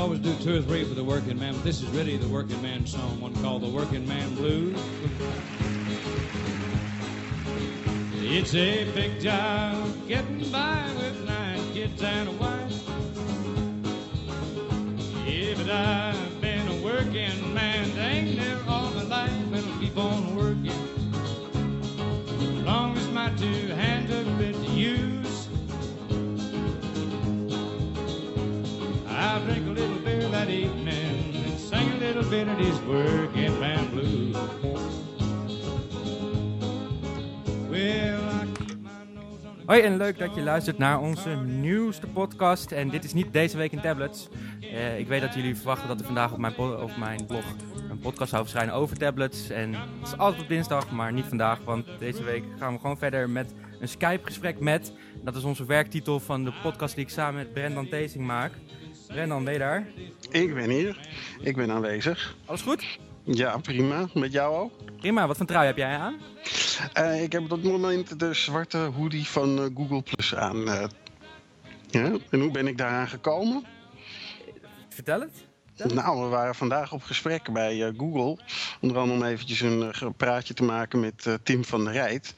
always do two or three for the working man, but this is really the working man song, one called the Working Man Blues. It's a big job getting by with nine kids and a wife. Yeah, but I've been a working man dang near all my life, and I'll keep on working. As long as my two hands are fit little bit of this working man Hoi en leuk dat je luistert naar onze nieuwste podcast. En dit is niet deze week in tablets. Eh, ik weet dat jullie verwachten dat er vandaag op mijn, op mijn blog een podcast zou verschijnen over tablets. En het is altijd op dinsdag, maar niet vandaag. Want deze week gaan we gewoon verder met een Skype-gesprek met. Dat is onze werktitel van de podcast die ik samen met Brendan Tezing maak. Brendan, ben je daar? Ik ben hier. Ik ben aanwezig. Alles goed? Ja, prima. Met jou ook? Prima, wat voor trui heb jij aan? Eh, ik heb op dit moment de zwarte hoodie van eh, Google Plus aan. eh. ja? En hoe ben ik daaraan gekomen? Vertel het. Nou, we waren vandaag op gesprek bij Google. Onder andere om eventjes een praatje te maken met Tim van der Rijt.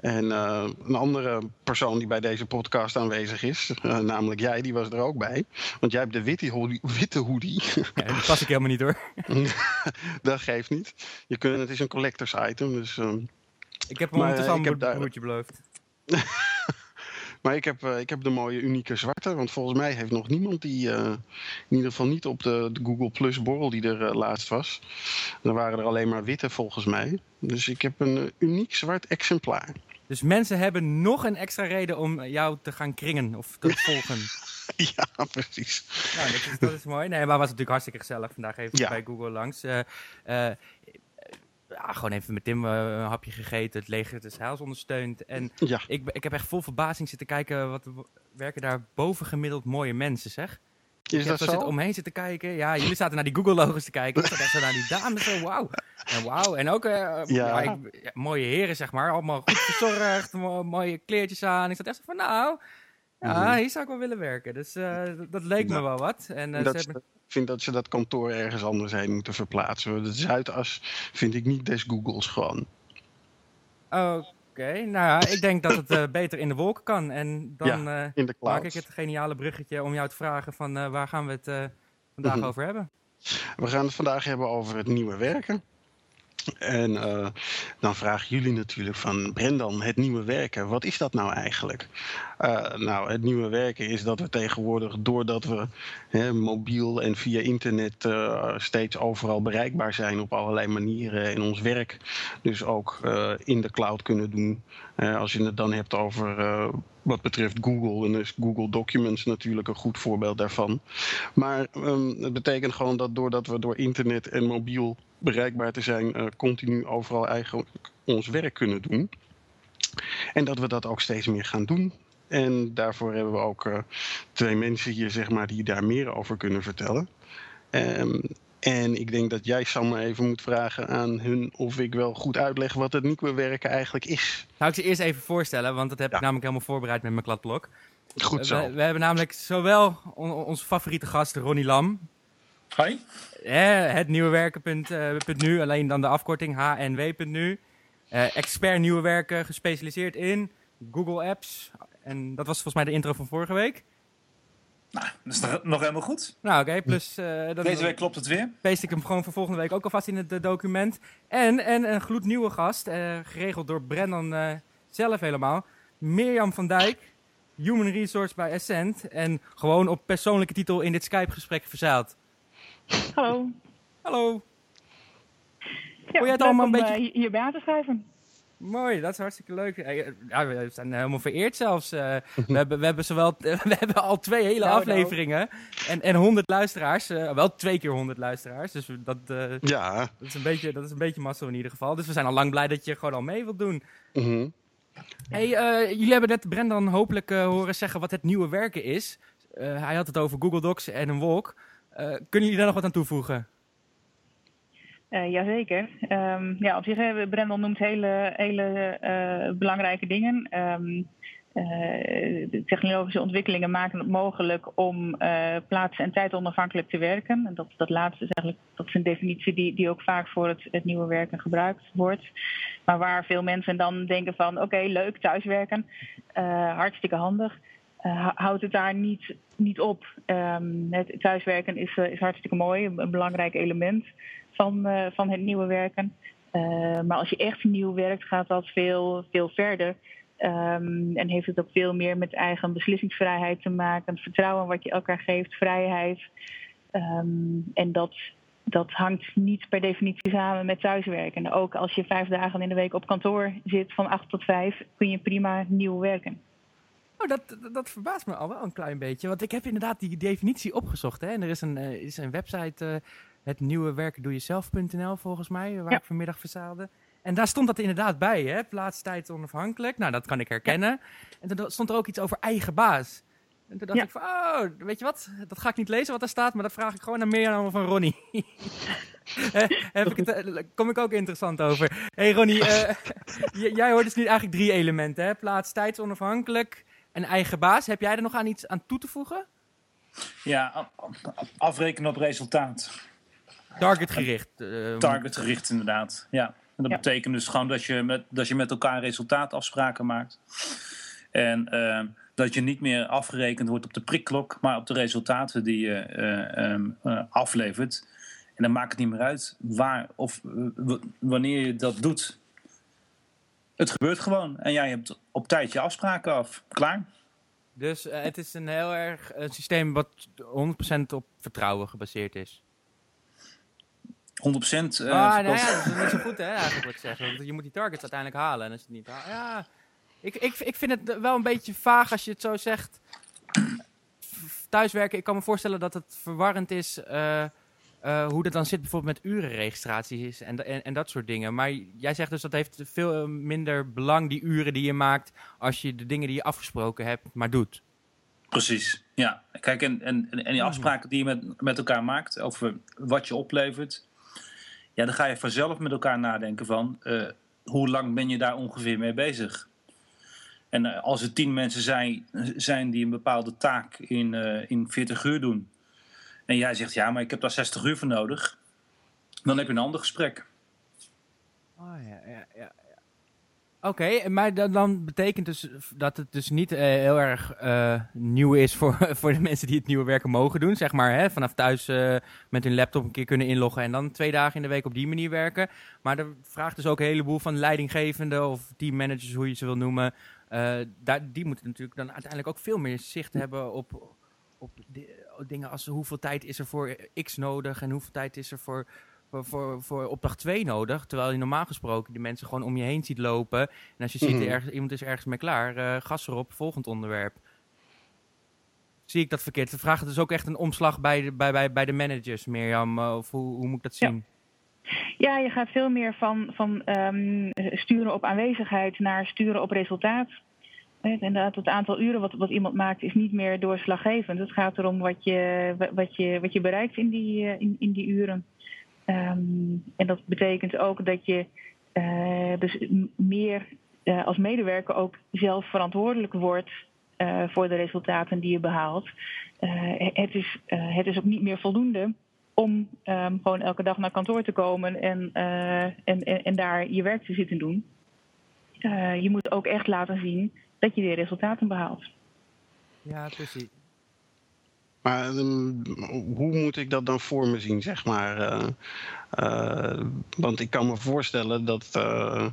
En eh, een andere persoon die bij deze podcast aanwezig is, eh, namelijk jij, die was er ook bij. Want jij hebt de witte hoodie. Witte hoodie. Ja, die pas ik helemaal niet hoor. dat geeft niet. Je kunt, het is een collectors item, dus... ehm, Ik heb hem ondertussen eh, al een heb daar- broertje beloofd. Maar ik heb, ik heb de mooie unieke zwarte. Want volgens mij heeft nog niemand die. in ieder geval niet op de, de Google Plus borrel die er laatst was. Er waren er alleen maar witte volgens mij. Dus ik heb een uniek zwart exemplaar. Dus mensen hebben nog een extra reden om jou te gaan kringen of te volgen. ja, precies. nou, dat is, dat is mooi. Nee, maar het was natuurlijk hartstikke gezellig. Vandaag even Ja. bij Google langs. Eh, eh, ja, gewoon even met Tim eh, een hapje gegeten. Het leger des heils ondersteund. En Ja, ik, ik heb echt vol verbazing zitten kijken. Wat werken daar bovengemiddeld mooie mensen, zeg. Is Ik dat zo? omheen zitten kijken. Ja, jullie zaten naar die Google-logos te kijken. Ik zat echt zo naar die dames. Zo, wauw. En wauw. En ook eh, ja. ik- ja, mooie heren, zeg maar. Allemaal goed verzorgd. mo- mooie kleertjes aan. Ik zat echt zo van, nou... Ja, Mhm. hier zou ik wel willen werken. Dus eh, dat- leek me wel wat. En eh, dat, ze hebben... Ik vind dat ze dat kantoor ergens anders heen moeten verplaatsen. De Zuidas vind ik niet des Googles gewoon. Oké, nou ja, ik denk dat het eh, beter in de wolken kan. En dan eh, In de cloud. maak ik het geniale bruggetje om jou te vragen van... eh, waar gaan we het vandaag Mhm. over hebben? We gaan het vandaag hebben over het nieuwe werken. En dan vragen jullie natuurlijk van Brendan, het nieuwe werken, wat is dat nou eigenlijk? Eh, nou, het nieuwe werken is dat we tegenwoordig, doordat we hè, mobiel en via internet eh, steeds overal bereikbaar zijn op allerlei manieren en ons werk dus ook eh, in de cloud kunnen doen. Als je het dan hebt over wat betreft Google, en is Google Documents natuurlijk een goed voorbeeld daarvan. Maar ehm, het betekent gewoon dat doordat we door internet en mobiel bereikbaar te zijn, continu overal eigenlijk ons werk kunnen doen. En dat we dat ook steeds meer gaan doen. En daarvoor hebben we ook eh, twee mensen hier, zeg maar, die daar meer over kunnen vertellen. Ehm, en ik denk dat jij, Sam, maar even moet vragen aan hun of ik wel goed uitleg wat het nieuwe werken eigenlijk is. Nou, ik ze eerst even voorstellen, want dat heb Ja. ik namelijk helemaal voorbereid met mijn kladblok. Goed zo. We, we hebben namelijk zowel on- onze favoriete gast Ronnie Lam, Hi. eh, het nieuwe werken punt, eh, punt nu, alleen dan de afkorting hnw.nu. Eh expert nieuwe werken, gespecialiseerd in Google Apps. En dat was volgens mij de intro van vorige week. Nou, dat is nog, nog helemaal goed. Nou, oké, plus eh dan Deze week klopt het weer. paste ik hem gewoon voor volgende week ook alvast in het eh, document. En, en een gloednieuwe gast, eh, geregeld door Brennan eh, zelf helemaal. Mirjam van Dijk, Human Resource bij Ascent. En gewoon op persoonlijke titel in dit Skype-gesprek verzeild. Hallo. Hallo, Ja, jij het allemaal een beetje- hier- hierbij aan te schrijven. Mooi, dat is hartstikke leuk. Ja, we zijn helemaal vereerd zelfs. Eh, we, hebben, we, hebben zowel, we hebben al twee hele Nou, nou. afleveringen en, en 100 luisteraars. eh, wel twee keer 100 luisteraars. Dus dat, eh, Ja. dat, is een beetje, dat is een beetje mazzel in ieder geval. Dus we zijn al lang blij dat je gewoon al mee wilt doen. mhm. Hey, eh, jullie hebben net Brendan hopelijk eh, horen zeggen wat het nieuwe werken is. Eh, hij had het over Google Docs en een wolk. Eh, kunnen jullie daar nog wat aan toevoegen? Eh jazeker. Ehm, ja, op zich hebben Brendan noemt hele, hele eh, belangrijke dingen. Ehm, eh, technologische ontwikkelingen maken het mogelijk om uh, plaats- en tijdonafhankelijk te werken. En dat, dat laatste is eigenlijk dat is een definitie die, die ook vaak voor het, het nieuwe werken gebruikt wordt. Maar waar veel mensen dan denken van oké, leuk, thuiswerken, uh, hartstikke handig. Houdt het daar niet, niet op. Um, het thuiswerken is, is hartstikke mooi, een belangrijk element van, van het nieuwe werken. maar als je echt nieuw werkt, gaat dat veel, veel verder. Um, en heeft het ook veel meer met eigen beslissingsvrijheid te maken. Het vertrouwen wat je elkaar geeft, vrijheid. Um, en dat, dat hangt niet per definitie samen met thuiswerken. En ook als je vijf dagen in de week op kantoor zit van acht tot vijf, kun je prima nieuw werken. Oh, dat, dat, dat, verbaast me al wel een klein beetje. Want ik heb inderdaad die definitie opgezocht. Hè? En er is een, uh, is een website, uh, het nieuwe werken doe jezelf.nl volgens mij, waar Ja. ik vanmiddag verzaalde. En daar stond dat inderdaad bij, hè? Plaats, tijd, onafhankelijk. Nou, dat kan ik herkennen. En toen stond er ook iets over eigen baas. En toen dacht Ja. ik van, oh, weet je wat? Dat ga ik niet lezen wat daar staat, maar dat vraag ik gewoon aan Mirjam of aan Ronnie. Eh, Heb ik het, kom ik ook interessant over. hey Ronnie, jij hoort dus nu eigenlijk drie elementen, hè? Plaats, tijd, onafhankelijk en eigen baas. Heb jij er nog aan iets aan toe te voegen? Ja, afrekenen op resultaat. Targetgericht. eh, Targetgericht inderdaad. Ja. En dat Ja. betekent dus gewoon dat je, met, dat je met elkaar resultaatafspraken maakt. En eh, dat je niet meer afgerekend wordt op de prikklok, maar op de resultaten die je eh, ehm, eh, aflevert. En dan maakt het niet meer uit waar of wanneer je dat doet. Het gebeurt gewoon. En jij hebt op tijd je afspraken af. Klaar? Dus eh, het is een heel erg een systeem wat 100% op vertrouwen gebaseerd is. 100% eh, ah, nou ja, dat is niet zo goed hè, eigenlijk wat ik zeg. Want je moet die targets uiteindelijk halen. En als je het niet haalt, ja... Ik, ik, ik vind het wel een beetje vaag als je het zo zegt. Thuiswerken, ik kan me voorstellen dat het verwarrend is... eh, eh, hoe dat dan zit bijvoorbeeld met urenregistraties en, en, en dat soort dingen. Maar jij zegt dus dat heeft veel minder belang, die uren die je maakt... als je de dingen die je afgesproken hebt maar doet. Precies, ja. Kijk, en, en, en die afspraken die je met, met elkaar maakt over wat je oplevert, ja, dan ga je vanzelf met elkaar nadenken van eh, hoe lang ben je daar ongeveer mee bezig. En eh, als er tien mensen zijn, zijn die een bepaalde taak in, eh, in 40 uur doen, en jij zegt ja, maar ik heb daar 60 uur voor nodig, dan heb je een ander gesprek. Oh ja, ja, ja. Oké, maar dan, dan betekent dus dat het dus niet eh, heel erg eh, nieuw is voor, voor de mensen die het nieuwe werken mogen doen. Zeg maar hè, vanaf thuis eh, met hun laptop een keer kunnen inloggen en dan twee dagen in de week op die manier werken. Maar er vraagt dus ook een heleboel van leidinggevenden of teammanagers, hoe je ze wil noemen. daar, die moeten natuurlijk dan uiteindelijk ook veel meer zicht hebben op, op dingen als hoeveel tijd is er voor X nodig en hoeveel tijd is er voor voor, voor, voor opdracht 2 nodig. Terwijl je normaal gesproken die mensen gewoon om je heen ziet lopen. En als je ziet, Mhm. ergens, iemand is ergens mee klaar, eh, gas erop, volgend onderwerp. Zie ik dat verkeerd? We vragen dus ook echt een omslag bij de, bij, bij, bij de managers, Mirjam. eh, Of hoe, hoe moet ik dat zien? Ja, je gaat veel meer van, van ehm, sturen op aanwezigheid naar sturen op resultaat. Inderdaad, het aantal uren wat, wat iemand maakt is niet meer doorslaggevend. Het gaat erom wat je, wa- wat je, wat je bereikt in die, eh, in, in die uren. Ehm, en dat betekent ook dat je eh, dus meer eh, als medewerker ook zelf verantwoordelijk wordt voor de resultaten die je behaalt. Eh, het, is, het is ook niet meer voldoende om ehm, gewoon elke dag naar kantoor te komen en, en, en, en daar je werk te zitten doen. Je moet ook echt laten zien dat je die resultaten behaalt. Ja, precies. Maar ehm, hoe moet ik dat dan voor me zien, zeg maar? eh, eh, want ik kan me voorstellen dat... eh,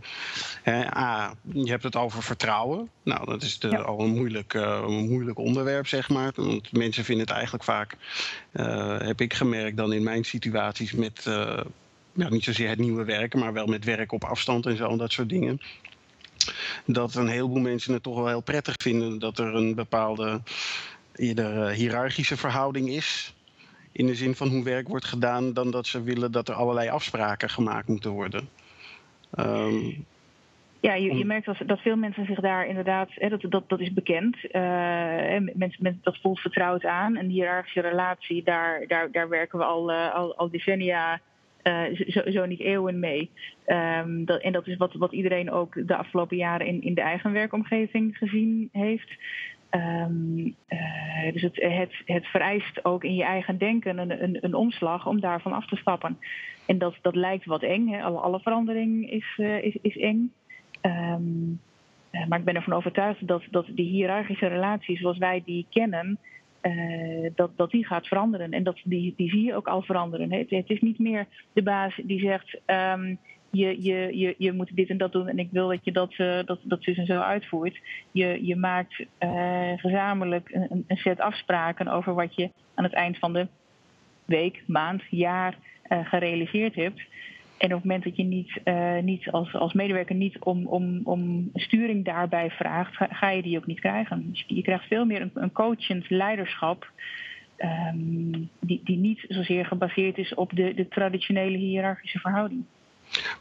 hè, A, je hebt het over vertrouwen. Nou, dat is de, Ja. al een moeilijk, eh, een moeilijk onderwerp, zeg maar. Want mensen vinden het eigenlijk vaak... eh, heb ik gemerkt dan in mijn situaties met... eh, ja, niet zozeer het nieuwe werken, maar wel met werk op afstand en zo, dat soort dingen. Dat een heleboel mensen het toch wel heel prettig vinden dat er een bepaalde eerder eh, hiërarchische verhouding is. In de zin van hoe werk wordt gedaan, dan dat ze willen dat er allerlei afspraken gemaakt moeten worden. Ehm, Ja, je, je merkt dat, dat veel mensen zich daar inderdaad, hè, dat, dat, dat is bekend. eh, mensen, mensen, dat voelt vertrouwd aan. Een hiërarchische relatie, daar, daar, daar werken we al, eh, al, al decennia zo, zo, niet eeuwen mee. Dat, en dat is wat, wat iedereen ook de afgelopen jaren in, in de eigen werkomgeving gezien heeft. Um, uh, dus het, het, het, vereist ook in je eigen denken een, een, een, omslag om daarvan af te stappen. En dat, dat lijkt wat eng. Hè. Alle, alle verandering is, uh, is, is eng. Uh, maar ik ben ervan overtuigd dat, dat die hiërarchische relatie zoals wij die kennen, dat, dat die gaat veranderen. En dat, die, die zie je ook al veranderen. Het, het is niet meer de baas die zegt. Um, je, je, je, je moet dit en dat doen en ik wil dat je dat, uh, dat, dat dus en zo uitvoert. Je, je maakt uh, gezamenlijk een, een, set afspraken over wat je aan het eind van de week, maand, jaar gerealiseerd hebt. En op het moment dat je niet, niet als, als medewerker niet om, om, om sturing daarbij vraagt, ga, je die ook niet krijgen. Dus je krijgt veel meer een, een coachend leiderschap. Um, die, die niet zozeer gebaseerd is op de, de traditionele hiërarchische verhouding.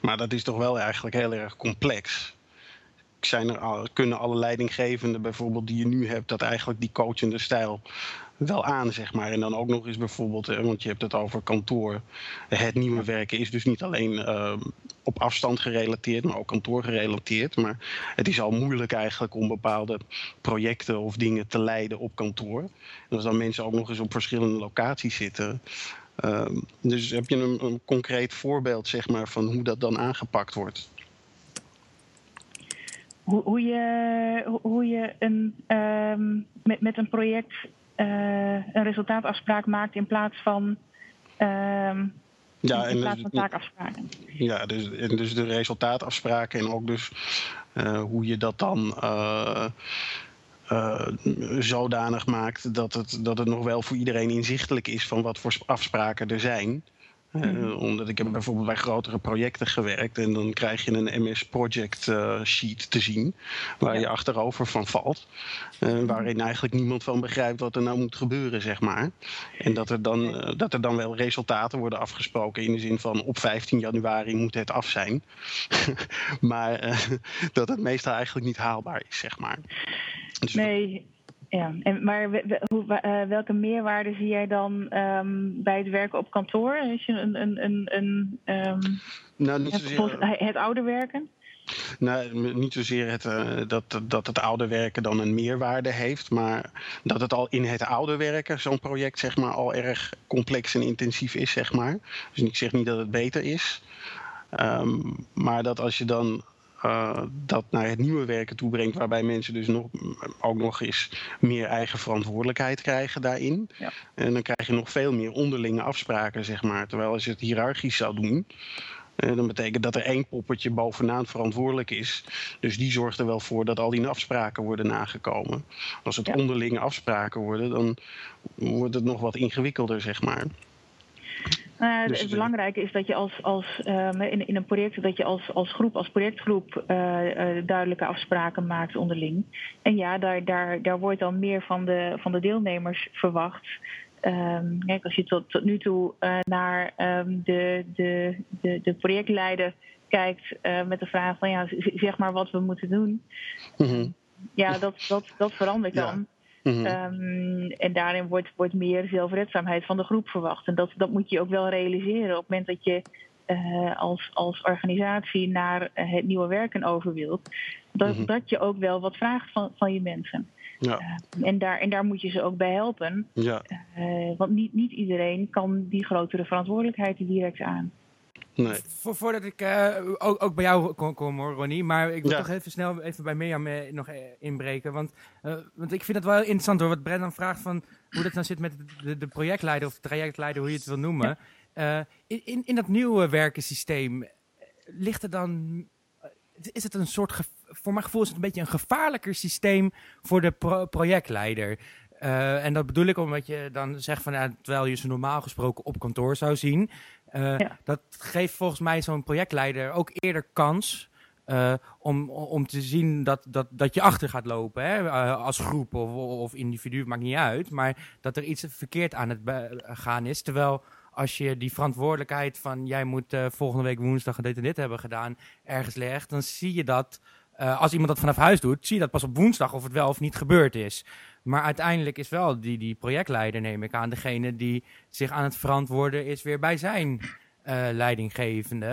Maar dat is toch wel eigenlijk heel erg complex. Zijn er, kunnen alle leidinggevenden bijvoorbeeld die je nu hebt, dat eigenlijk die coachende stijl wel aan, zeg maar. En dan ook nog eens bijvoorbeeld, want je hebt het over kantoor. Het nieuwe werken is dus niet alleen uh, op afstand gerelateerd, maar ook kantoor gerelateerd. Maar het is al moeilijk eigenlijk om bepaalde projecten of dingen te leiden op kantoor. En als dan mensen ook nog eens op verschillende locaties zitten, Uh, dus heb je een, een, concreet voorbeeld zeg maar, van hoe dat dan aangepakt wordt? Hoe, je, hoe je een, um, met, met een project een resultaatafspraak maakt in plaats van, um, ja, in plaats van taakafspraken. Ja, dus, dus de resultaatafspraken en ook dus uh, hoe je dat dan uh, uh, zodanig maakt dat het, dat het nog wel voor iedereen inzichtelijk is van wat voor afspraken er zijn. Uh, omdat ik heb bijvoorbeeld bij grotere projecten gewerkt en dan krijg je een MS Project uh, sheet te zien waar ja. je achterover van valt. Uh, waarin eigenlijk niemand van begrijpt wat er nou moet gebeuren, zeg maar. En dat er dan, dat er dan wel resultaten worden afgesproken in de zin van op 15 januari moet het af zijn. maar dat het meestal eigenlijk niet haalbaar is, zeg maar. Dus nee, ja. En, maar hoe, uh, welke meerwaarde zie jij dan um, bij het werken op kantoor? Is je een, een, een, een um, nou, niet zozeer, het, het oude werken? Nou, niet zozeer het, uh, dat, dat het oude werken dan een meerwaarde heeft, maar dat het al in het oude werken, zo'n project, zeg maar, al erg complex en intensief is, zeg maar. Dus ik zeg niet dat het beter is, um, maar dat als je dan uh, dat naar het nieuwe werken toe brengt, waarbij mensen dus nog, ook nog eens meer eigen verantwoordelijkheid krijgen daarin. Ja. En dan krijg je nog veel meer onderlinge afspraken, zeg maar. Terwijl als je het hiërarchisch zou doen, uh, dan betekent dat er één poppetje bovenaan verantwoordelijk is. Dus die zorgt er wel voor dat al die afspraken worden nagekomen. Als het ja. onderlinge afspraken worden, dan wordt het nog wat ingewikkelder, zeg maar. Uh, dus, het belangrijke is dat je als, als uh, in, in een project dat je als, als groep, als projectgroep uh, duidelijke afspraken maakt onderling. En ja, daar, daar, daar wordt dan meer van de, van de deelnemers verwacht. Um, kijk, als je tot, tot nu toe naar um, de, de, de, de projectleider kijkt met de vraag van ja, zeg maar wat we moeten doen. Mm -hmm. Ja, dat, dat, dat verandert dan. Mm -hmm. um, en daarin wordt, wordt meer zelfredzaamheid van de groep verwacht. En dat, dat moet je ook wel realiseren op het moment dat je uh, als, als organisatie naar het nieuwe werken over wilt. Dat, mm -hmm. dat je ook wel wat vraagt van, van je mensen. Ja. Uh, en, daar, en daar moet je ze ook bij helpen. Ja. Uh, want niet, niet iedereen kan die grotere verantwoordelijkheid direct aan. Nee. Vo voordat ik uh, ook, ook, bij jou kom, kom hoor, Ronnie. Maar ik wil ja. toch even snel even bij Mirjam uh, nog uh, inbreken. Want, want ik vind het wel heel interessant hoor. Wat Brendan vraagt van hoe dat nou zit met de, de projectleider of de trajectleider, hoe je het wil noemen. Ja. in, in, in dat nieuwe werkensysteem ligt er dan... Is het een soort, voor mijn gevoel is het een beetje een gevaarlijker systeem voor de pro projectleider. Uh, en dat bedoel ik omdat je dan zegt van, ja, terwijl je ze normaal gesproken op kantoor zou zien, uh, ja. dat geeft volgens mij zo'n projectleider ook eerder kans uh, om, om te zien dat, dat, dat je achter gaat lopen, hè? als groep of, of individu, maakt niet uit, maar dat er iets verkeerd aan het gaan is, terwijl als je die verantwoordelijkheid van jij moet volgende week woensdag dit en dit hebben gedaan ergens legt, dan zie je dat als iemand dat vanaf huis doet, zie je dat pas op woensdag of het wel of niet gebeurd is. Maar uiteindelijk is wel die, die projectleider, neem ik aan, degene die zich aan het verantwoorden is weer bij zijn eh, leidinggevende.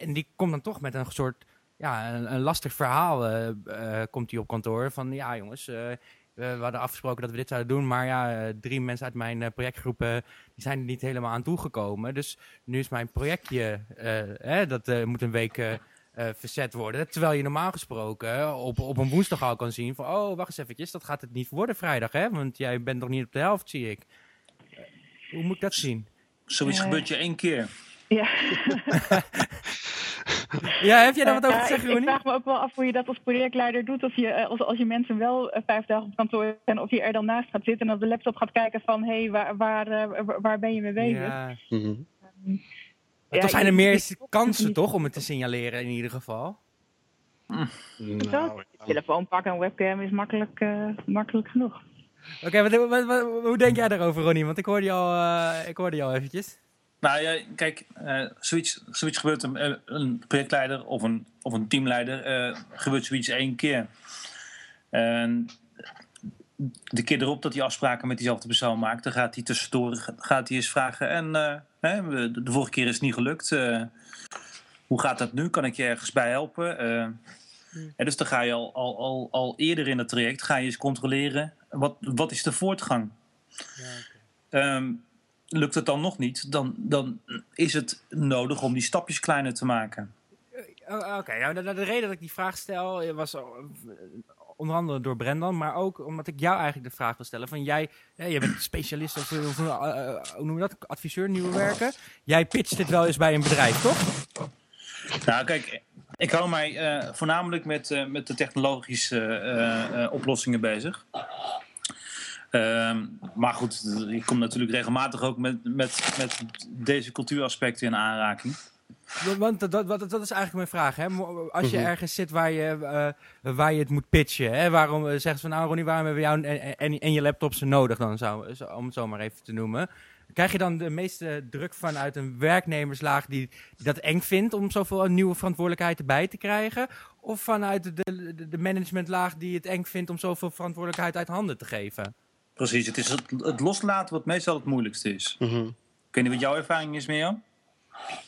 En die komt dan toch met een soort, ja, een, lastig verhaal eh, eh, komt hij op kantoor. Van, ja jongens, we hadden afgesproken dat we dit zouden doen, maar ja, drie mensen uit mijn projectgroep, eh, die zijn er niet helemaal aan toegekomen. Dus nu is mijn projectje, hè, dat moet een week verzet worden. Terwijl je normaal gesproken op, op een woensdag al kan zien van, oh, wacht eens eventjes, dat gaat het niet worden vrijdag, hè? Want jij bent nog niet op de helft, zie ik. Eh, Hoe moet ik dat zien? Zoiets Eh. gebeurt je één keer. Ja. Ja, heb jij daar wat over te zeggen, ik, vraag me ook wel af hoe je dat als projectleider doet. Of je, eh, als, als je mensen wel eh, vijf dagen op kantoor zijn, of je er dan naast gaat zitten en op de laptop gaat kijken van hé, hey, waar, waar, eh, waar- waar ben je mee bezig? Ja. Maar Ja, toch zijn er meer kansen toch om het te signaleren in ieder geval? Zo, Nou, telefoon pakken en webcam is makkelijk, eh, makkelijk genoeg. Oké, wat, wat- wat- hoe denk jij daarover, Ronnie? Want ik hoorde je al, eh, ik hoorde je al eventjes. Nou ja, kijk, eh, zoiets, zoiets gebeurt een, een projectleider of een, of een teamleider, eh, gebeurt zoiets één keer. En de keer erop dat hij afspraken met diezelfde persoon maakt, dan gaat hij tussendoor gaat hij eens vragen. En eh, de, de vorige keer is het niet gelukt. eh, hoe gaat dat nu? Kan ik je ergens bij helpen? Eh, en dus dan ga je al, al, al, al eerder in het traject ga je eens controleren. Wat, wat is de voortgang? Ehm, lukt het dan nog niet, dan, dan is het nodig om die stapjes kleiner te maken. Oh, Oké, nou, de, de reden dat ik die vraag stel eh, was eh, onder andere door Brendan, maar ook omdat ik jou eigenlijk de vraag wil stellen. Van jij, eh, jij bent specialist of, of eh, eh, hoe noem je dat, adviseur nieuwe werken. Jij pitcht dit wel eens bij een bedrijf, toch? Nou, kijk, ik hou mij eh, voornamelijk met, eh, met de technologische eh, eh, oplossingen bezig. Ehm, maar goed, ik kom natuurlijk regelmatig ook met, met, met deze cultuuraspecten in aanraking. Want dat, dat, dat, is eigenlijk mijn vraag. Hè? Als je Mhm. ergens zit waar je, eh, waar je het moet pitchen, hè? waarom eh, zeggen ze van nou Ronnie, waarom hebben we jou en, en, en je laptops nodig dan, zou, om het zo maar even te noemen. Krijg je dan de meeste druk vanuit een werknemerslaag die, dat eng vindt om zoveel nieuwe verantwoordelijkheid erbij te krijgen? Of vanuit de, de, de managementlaag die het eng vindt om zoveel verantwoordelijkheid uit handen te geven? Precies, het is het, het loslaten wat meestal het moeilijkste is. Mhm. Ik weet niet wat jouw ervaring is, Mirjam?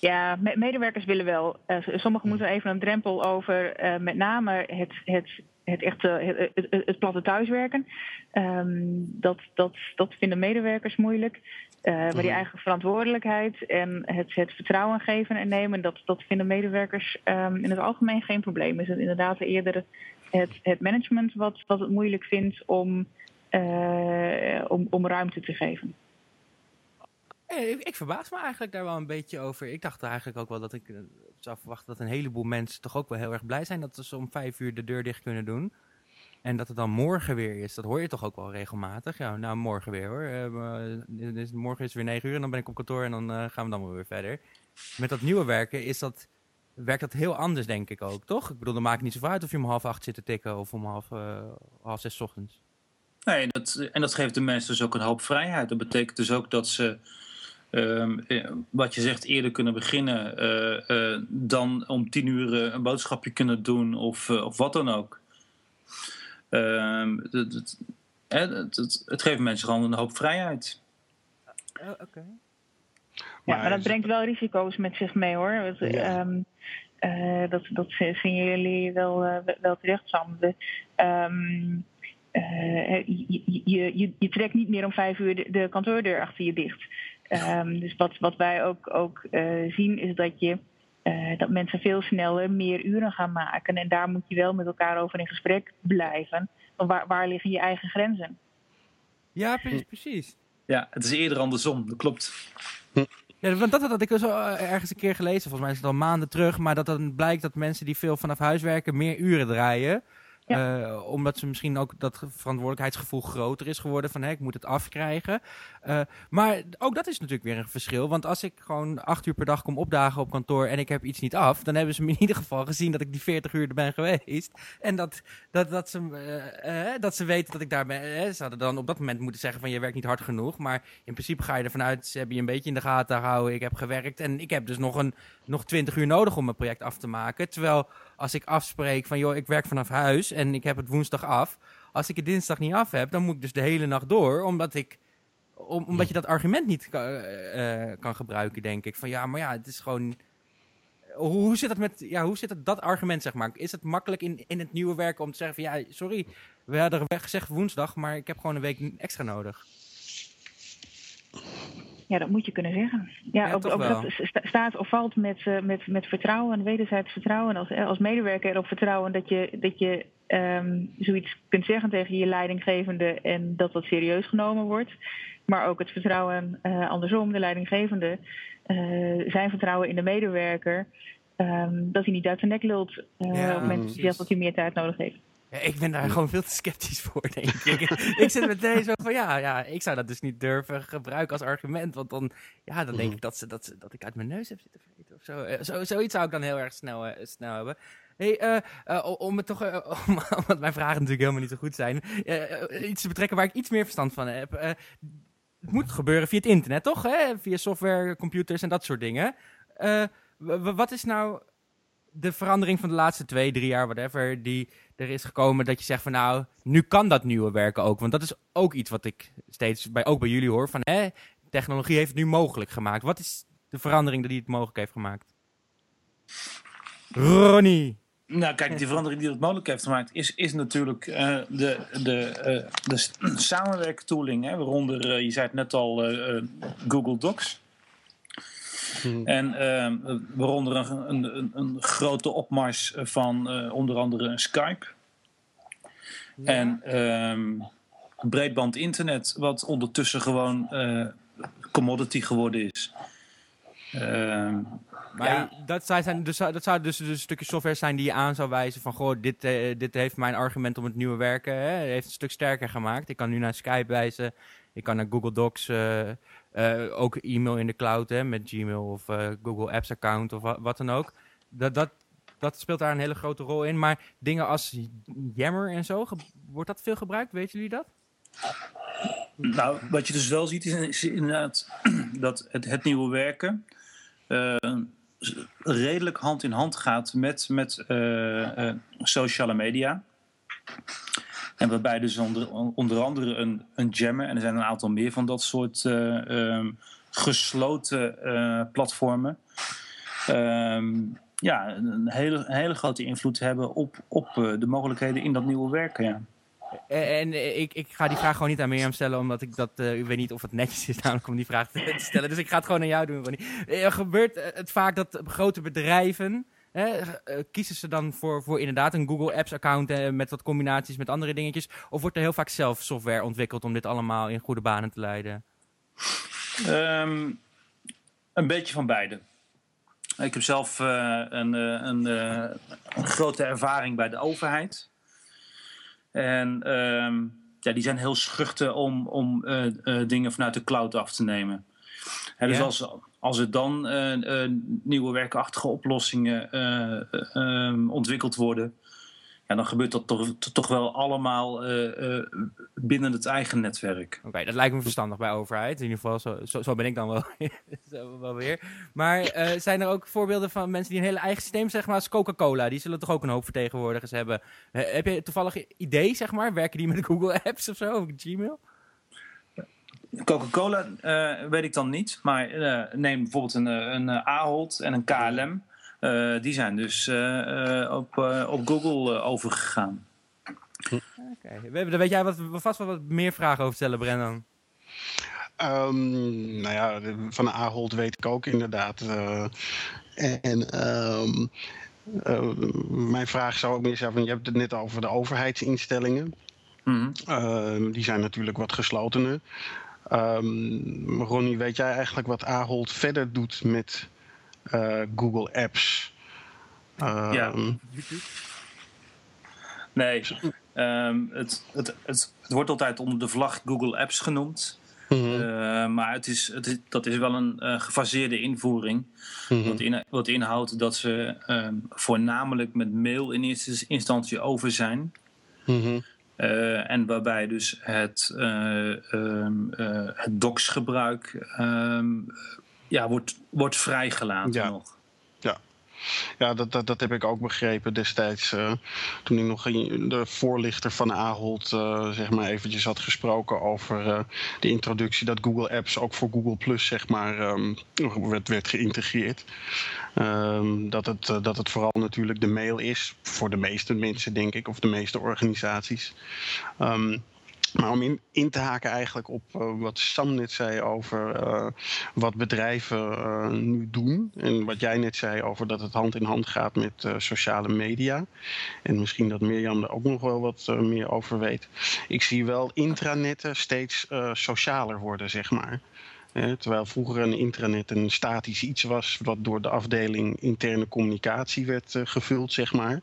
Ja, me- medewerkers willen wel. Eh, sommigen moeten even een drempel over, eh, met name het, het, het echte het, het, platte thuiswerken. Ehm, dat, dat, dat vinden medewerkers moeilijk. Eh, maar die Mhm. eigen verantwoordelijkheid en het, het vertrouwen geven en nemen, dat, dat vinden medewerkers ehm, in het algemeen geen probleem. Is het inderdaad eerder het, het management wat, wat het moeilijk vindt om, eh, om, om ruimte te geven. Eh, Ik, ik verbaas me eigenlijk daar wel een beetje over. Ik dacht eigenlijk ook wel dat ik eh, zou verwachten dat een heleboel mensen toch ook wel heel erg blij zijn dat ze om vijf uur de deur dicht kunnen doen. En dat het dan morgen weer is. Dat hoor je toch ook wel regelmatig. Ja, nou morgen weer hoor. Eh, morgen is het weer negen uur en dan ben ik op kantoor en dan gaan we dan weer verder. Met dat nieuwe werken is dat, werkt dat heel anders denk ik ook, toch? Ik bedoel, dan maakt het niet zoveel uit of je om half acht zit te tikken of om half, half zes ochtends. Nee, dat, en dat geeft de mensen dus ook een hoop vrijheid. Dat betekent dus ook dat ze, ehm, eh, wat je zegt, eerder kunnen beginnen eh, eh, dan om tien uur een boodschapje kunnen doen of, of wat dan ook. Ehm, het, het, het, het, het geeft mensen gewoon een hoop vrijheid. Eh, Oké. Ja, Maar dat brengt wel risico's met zich mee hoor. Dat, Ja. ehm, eh, dat, dat signaleren je wel, wel terecht, Sam. De, ehm, eh, je, je, je, je trekt niet meer om vijf uur de, de kantoordeur achter je dicht. Ehm, dus wat, wat wij ook, ook eh, zien is dat, je, eh, dat mensen veel sneller meer uren gaan maken. En daar moet je wel met elkaar over in gesprek blijven. Waar, waar liggen je eigen grenzen? Ja, precies. precies. Ja, het is eerder andersom, dat klopt. Ja, want dat had ik dus al ergens een keer gelezen. Volgens mij is het al maanden terug. Maar dat dan blijkt dat mensen die veel vanaf huis werken meer uren draaien. Eh, omdat ze misschien ook dat ge- verantwoordelijkheidsgevoel groter is geworden. Van hé, ik moet het afkrijgen. Eh, maar ook dat is natuurlijk weer een verschil. Want als ik gewoon acht uur per dag kom opdagen op kantoor en ik heb iets niet af. Dan hebben ze me in ieder geval gezien dat ik die 40 uur er ben geweest. En dat, dat, dat, ze, eh, dat ze weten dat ik daar ben. ze hadden dan op dat moment moeten zeggen van je werkt niet hard genoeg. Maar in principe ga je ervan uit, ze hebben je een beetje in de gaten houden. Ik heb gewerkt en ik heb dus nog, een, nog 20 uur nodig om mijn project af te maken. Terwijl als ik afspreek van joh, ik werk vanaf huis en ik heb het woensdag af. Als ik het dinsdag niet af heb, dan moet ik dus de hele nacht door. Omdat ik om, omdat je dat argument niet kan, eh, kan gebruiken, denk ik. Van ja, maar ja, het is gewoon... Hoe, hoe zit dat met, ja, hoe zit het, dat argument, zeg maar? Is het makkelijk in, in het nieuwe werk om te zeggen van ja, sorry, we hadden gezegd woensdag, maar ik heb gewoon een week extra nodig? Ja, dat moet je kunnen zeggen. Ja, Ja, ook, ook dat sta- staat of valt met, eh, met, met vertrouwen, wederzijds vertrouwen. Als, als medewerker erop vertrouwen dat je, dat je ehm, zoiets kunt zeggen tegen je leidinggevende en dat dat serieus genomen wordt. Maar ook het vertrouwen eh, andersom, de leidinggevende, eh, zijn vertrouwen in de medewerker. ehm, dat hij niet uit zijn nek lult eh, Ja, op het moment dat hij meer tijd nodig heeft. Ja, ik ben daar gewoon veel te sceptisch voor, denk ik. ik zit meteen zo van, ja, ja, ik zou dat dus niet durven gebruiken als argument. Want dan, ja, dan denk ik dat, ze, dat, ze, dat ik uit mijn neus heb zitten vreten of zo. Eh, zo. Zoiets zou ik dan heel erg snel, eh, snel hebben. Hey, eh, om het toch, om, omdat mijn vragen natuurlijk helemaal niet zo goed zijn, iets te betrekken waar ik iets meer verstand van heb. Het moet gebeuren via het internet, toch? Hè? Via software, computers en dat soort dingen. Wat is nou de verandering van de laatste twee, drie jaar, whatever, die er is gekomen dat je zegt van nou, nu kan dat nieuwe werken ook. Want dat is ook iets wat ik steeds, bij, ook bij jullie hoor, van hè, technologie heeft het nu mogelijk gemaakt. Wat is de verandering die het mogelijk heeft gemaakt? Ronnie. Nou, kijk, die verandering die dat mogelijk heeft gemaakt, is, is natuurlijk eh, de, de, eh, de samenwerktooling. Hè, waaronder, eh, je zei het net al, Google Docs. Hmm. En eh, waaronder een, een, een, grote opmars van eh, onder andere Skype. En ehm, breedband internet, wat ondertussen gewoon eh, commodity geworden is. Ehm, Maar Ja. dat, zou zijn, dus, dat zou dus, dus een stukje software zijn die je aan zou wijzen van... Goh, dit, eh, dit heeft mijn argument om het nieuwe werken hè, heeft een stuk sterker gemaakt. Ik kan nu naar Skype wijzen. Ik kan naar Google Docs, eh, eh, ook e-mail in de cloud hè, met Gmail of eh, Google Apps account of wat, dan ook. Dat, dat, dat speelt daar een hele grote rol in. Maar dingen als Yammer en zo, wordt dat veel gebruikt? Weten jullie dat? Nou, wat je dus wel ziet is, inderdaad dat het, het nieuwe werken eh, redelijk hand in hand gaat met, met sociale media. En waarbij dus onder, onder andere een, een jammer, en er zijn een aantal meer van dat soort eh, ehm, gesloten eh, platformen, ehm, ja, een hele, hele grote invloed hebben op, op eh, de mogelijkheden in dat nieuwe werken. Ja. En ik, ik ga die vraag gewoon niet aan Mirjam stellen, omdat ik dat, ik weet niet of het netjes is namelijk om die vraag te, te stellen. Dus ik ga het gewoon aan jou doen. Eh, gebeurt het vaak dat grote bedrijven, hè, eh, kiezen ze dan voor, voor inderdaad een Google Apps account eh, met wat combinaties met andere dingetjes? Of wordt er heel vaak zelf software ontwikkeld om dit allemaal in goede banen te leiden? Ehm, een beetje van beide. Ik heb zelf eh, een, een, een grote ervaring bij de overheid. En ehm, ja, die zijn heel schuchter om, om dingen vanuit de cloud af te nemen. Dus Ja. als, als er dan eh, eh, nieuwe werkachtige oplossingen eh, eh, ehm, ontwikkeld worden, ja, dan gebeurt dat toch, toch wel allemaal binnen het eigen netwerk. Oké, dat lijkt me verstandig bij overheid. In ieder geval, zo, zo, ben ik dan wel, wel weer. Maar zijn er ook voorbeelden van mensen die een hele eigen systeem, zeg maar, Coca-Cola? Die zullen toch ook een hoop vertegenwoordigers hebben. Heb je toevallig idee, zeg maar? Werken die met Google Apps of zo? Of Gmail? Coca-Cola eh, weet ik dan niet. Maar eh, neem bijvoorbeeld een, eh, een Ahold en een KLM. Eh, die zijn dus eh, eh, op, op Google overgegaan. Oké, we hebben- Daar weet jij wat, vast wel wat meer vragen over stellen, Brendan. Ehm, nou ja, de- van Ahold weet ik ook inderdaad. eh, en ehm, eh, mijn vraag zou ook meer zijn: van, je hebt het net over de overheidsinstellingen. Mhm. Ehm, die zijn natuurlijk wat geslotener. Ehm, Ronnie, weet jij eigenlijk wat Ahold verder doet met eh, Google Apps? Ehm, Ja. Nee, ehm, het, het, het, het wordt altijd onder de vlag Google Apps genoemd. mhm, Eh, maar het is, het is, dat is wel een eh, gefaseerde invoering. mhm. Wat, in, wat inhoudt dat ze voornamelijk met mail in eerste instantie over zijn. Mhm. Eh, en waarbij dus het, eh, het docsgebruik ehm, ja, wordt, wordt vrijgelaten Ja. nog. Ja dat, dat, dat heb ik ook begrepen destijds. Uh, toen ik nog de voorlichter van Ahold uh, zeg maar eventjes had gesproken over uh, de introductie dat Google Apps ook voor Google Plus zeg maar um, werd, werd geïntegreerd. Um, dat, het, dat het vooral natuurlijk de mail is voor de meeste mensen denk ik, of de meeste organisaties. Um, maar om in, in, te haken eigenlijk op uh, wat Sam net zei over uh, wat bedrijven uh, nu doen. En wat jij net zei over dat het hand in hand gaat met sociale media. En misschien dat Mirjam er ook nog wel wat meer over weet. Ik zie wel intranetten steeds socialer worden, zeg maar terwijl vroeger een intranet een statisch iets was wat door de afdeling interne communicatie werd uh, gevuld, zeg maar.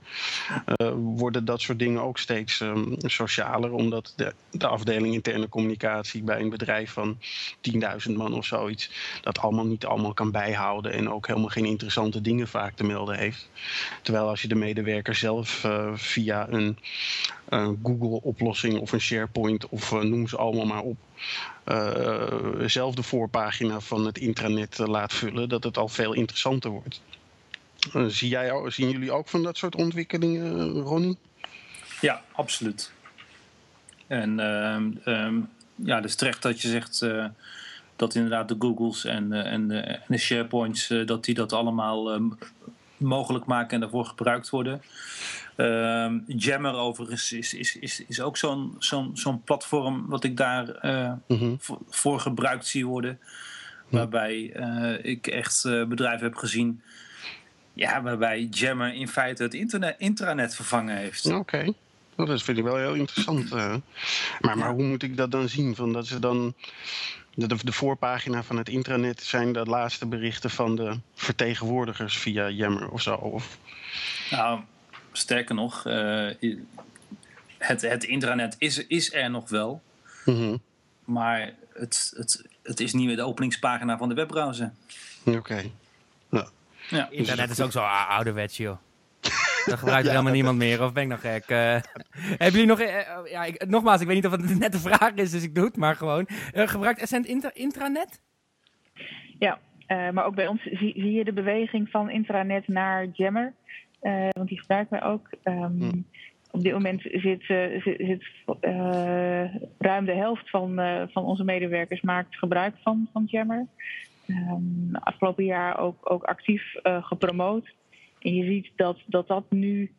Uh, worden dat soort dingen ook steeds um, socialer, omdat de, de, afdeling interne communicatie bij een bedrijf van 10.000 man of zoiets dat allemaal niet allemaal kan bijhouden en ook helemaal geen interessante dingen vaak te melden heeft. Terwijl als je de medewerker zelf uh, via een, een Google-oplossing of een SharePoint of noem ze allemaal maar op uh, zelf de voorpagina van het intranet uh, laat vullen, dat het al veel interessanter wordt. Uh, zie jij, zien jullie ook van dat soort ontwikkelingen, Ronnie? Ja, absoluut. En um, ja, dus terecht dat je zegt dat inderdaad de Googles en, en, en de SharePoints, dat die dat allemaal um, mogelijk maken en daarvoor gebruikt worden. Um, Jammer overigens is, is, is, is ook zo'n zo'n zo'n platform wat ik daar uh, mm voor, gebruikt zie worden. Waarbij uh, ik echt uh, bedrijven heb gezien ja, waarbij Jammer in feite het internet, intranet vervangen heeft. Oké. Okay. Oh, dat vind ik wel heel interessant. maar, maar hoe moet ik dat dan zien? Van dat ze dan de, de, voorpagina van het intranet zijn de laatste berichten van de vertegenwoordigers via Jammer of zo? Of? Nou, sterker nog, uh, het, het intranet is, is er nog wel. Mm Maar het, het, het is niet meer de openingspagina van de webbrowser. Oké. Ja. ja. Internet is ook zo ouderwets, joh. Dat gebruikt ja, helemaal niemand meer, of ben ik nog gek? Uh, hebben jullie nog... Uh, ja, ik, nogmaals, ik weet niet of het net de vraag is, dus ik doe het maar gewoon. Uh, gebruikt Essent intra intranet? Ja, maar ook bij ons zie, zie, je de beweging van intranet naar Jammer. Uh, want die gebruiken wij ook. Um, hm. Op dit moment zit, uh, zit, zit uh, ruim de helft van, van onze medewerkers maakt gebruik van, van Jammer. Um, afgelopen jaar ook, ook actief gepromoot. En je ziet dat dat, dat nu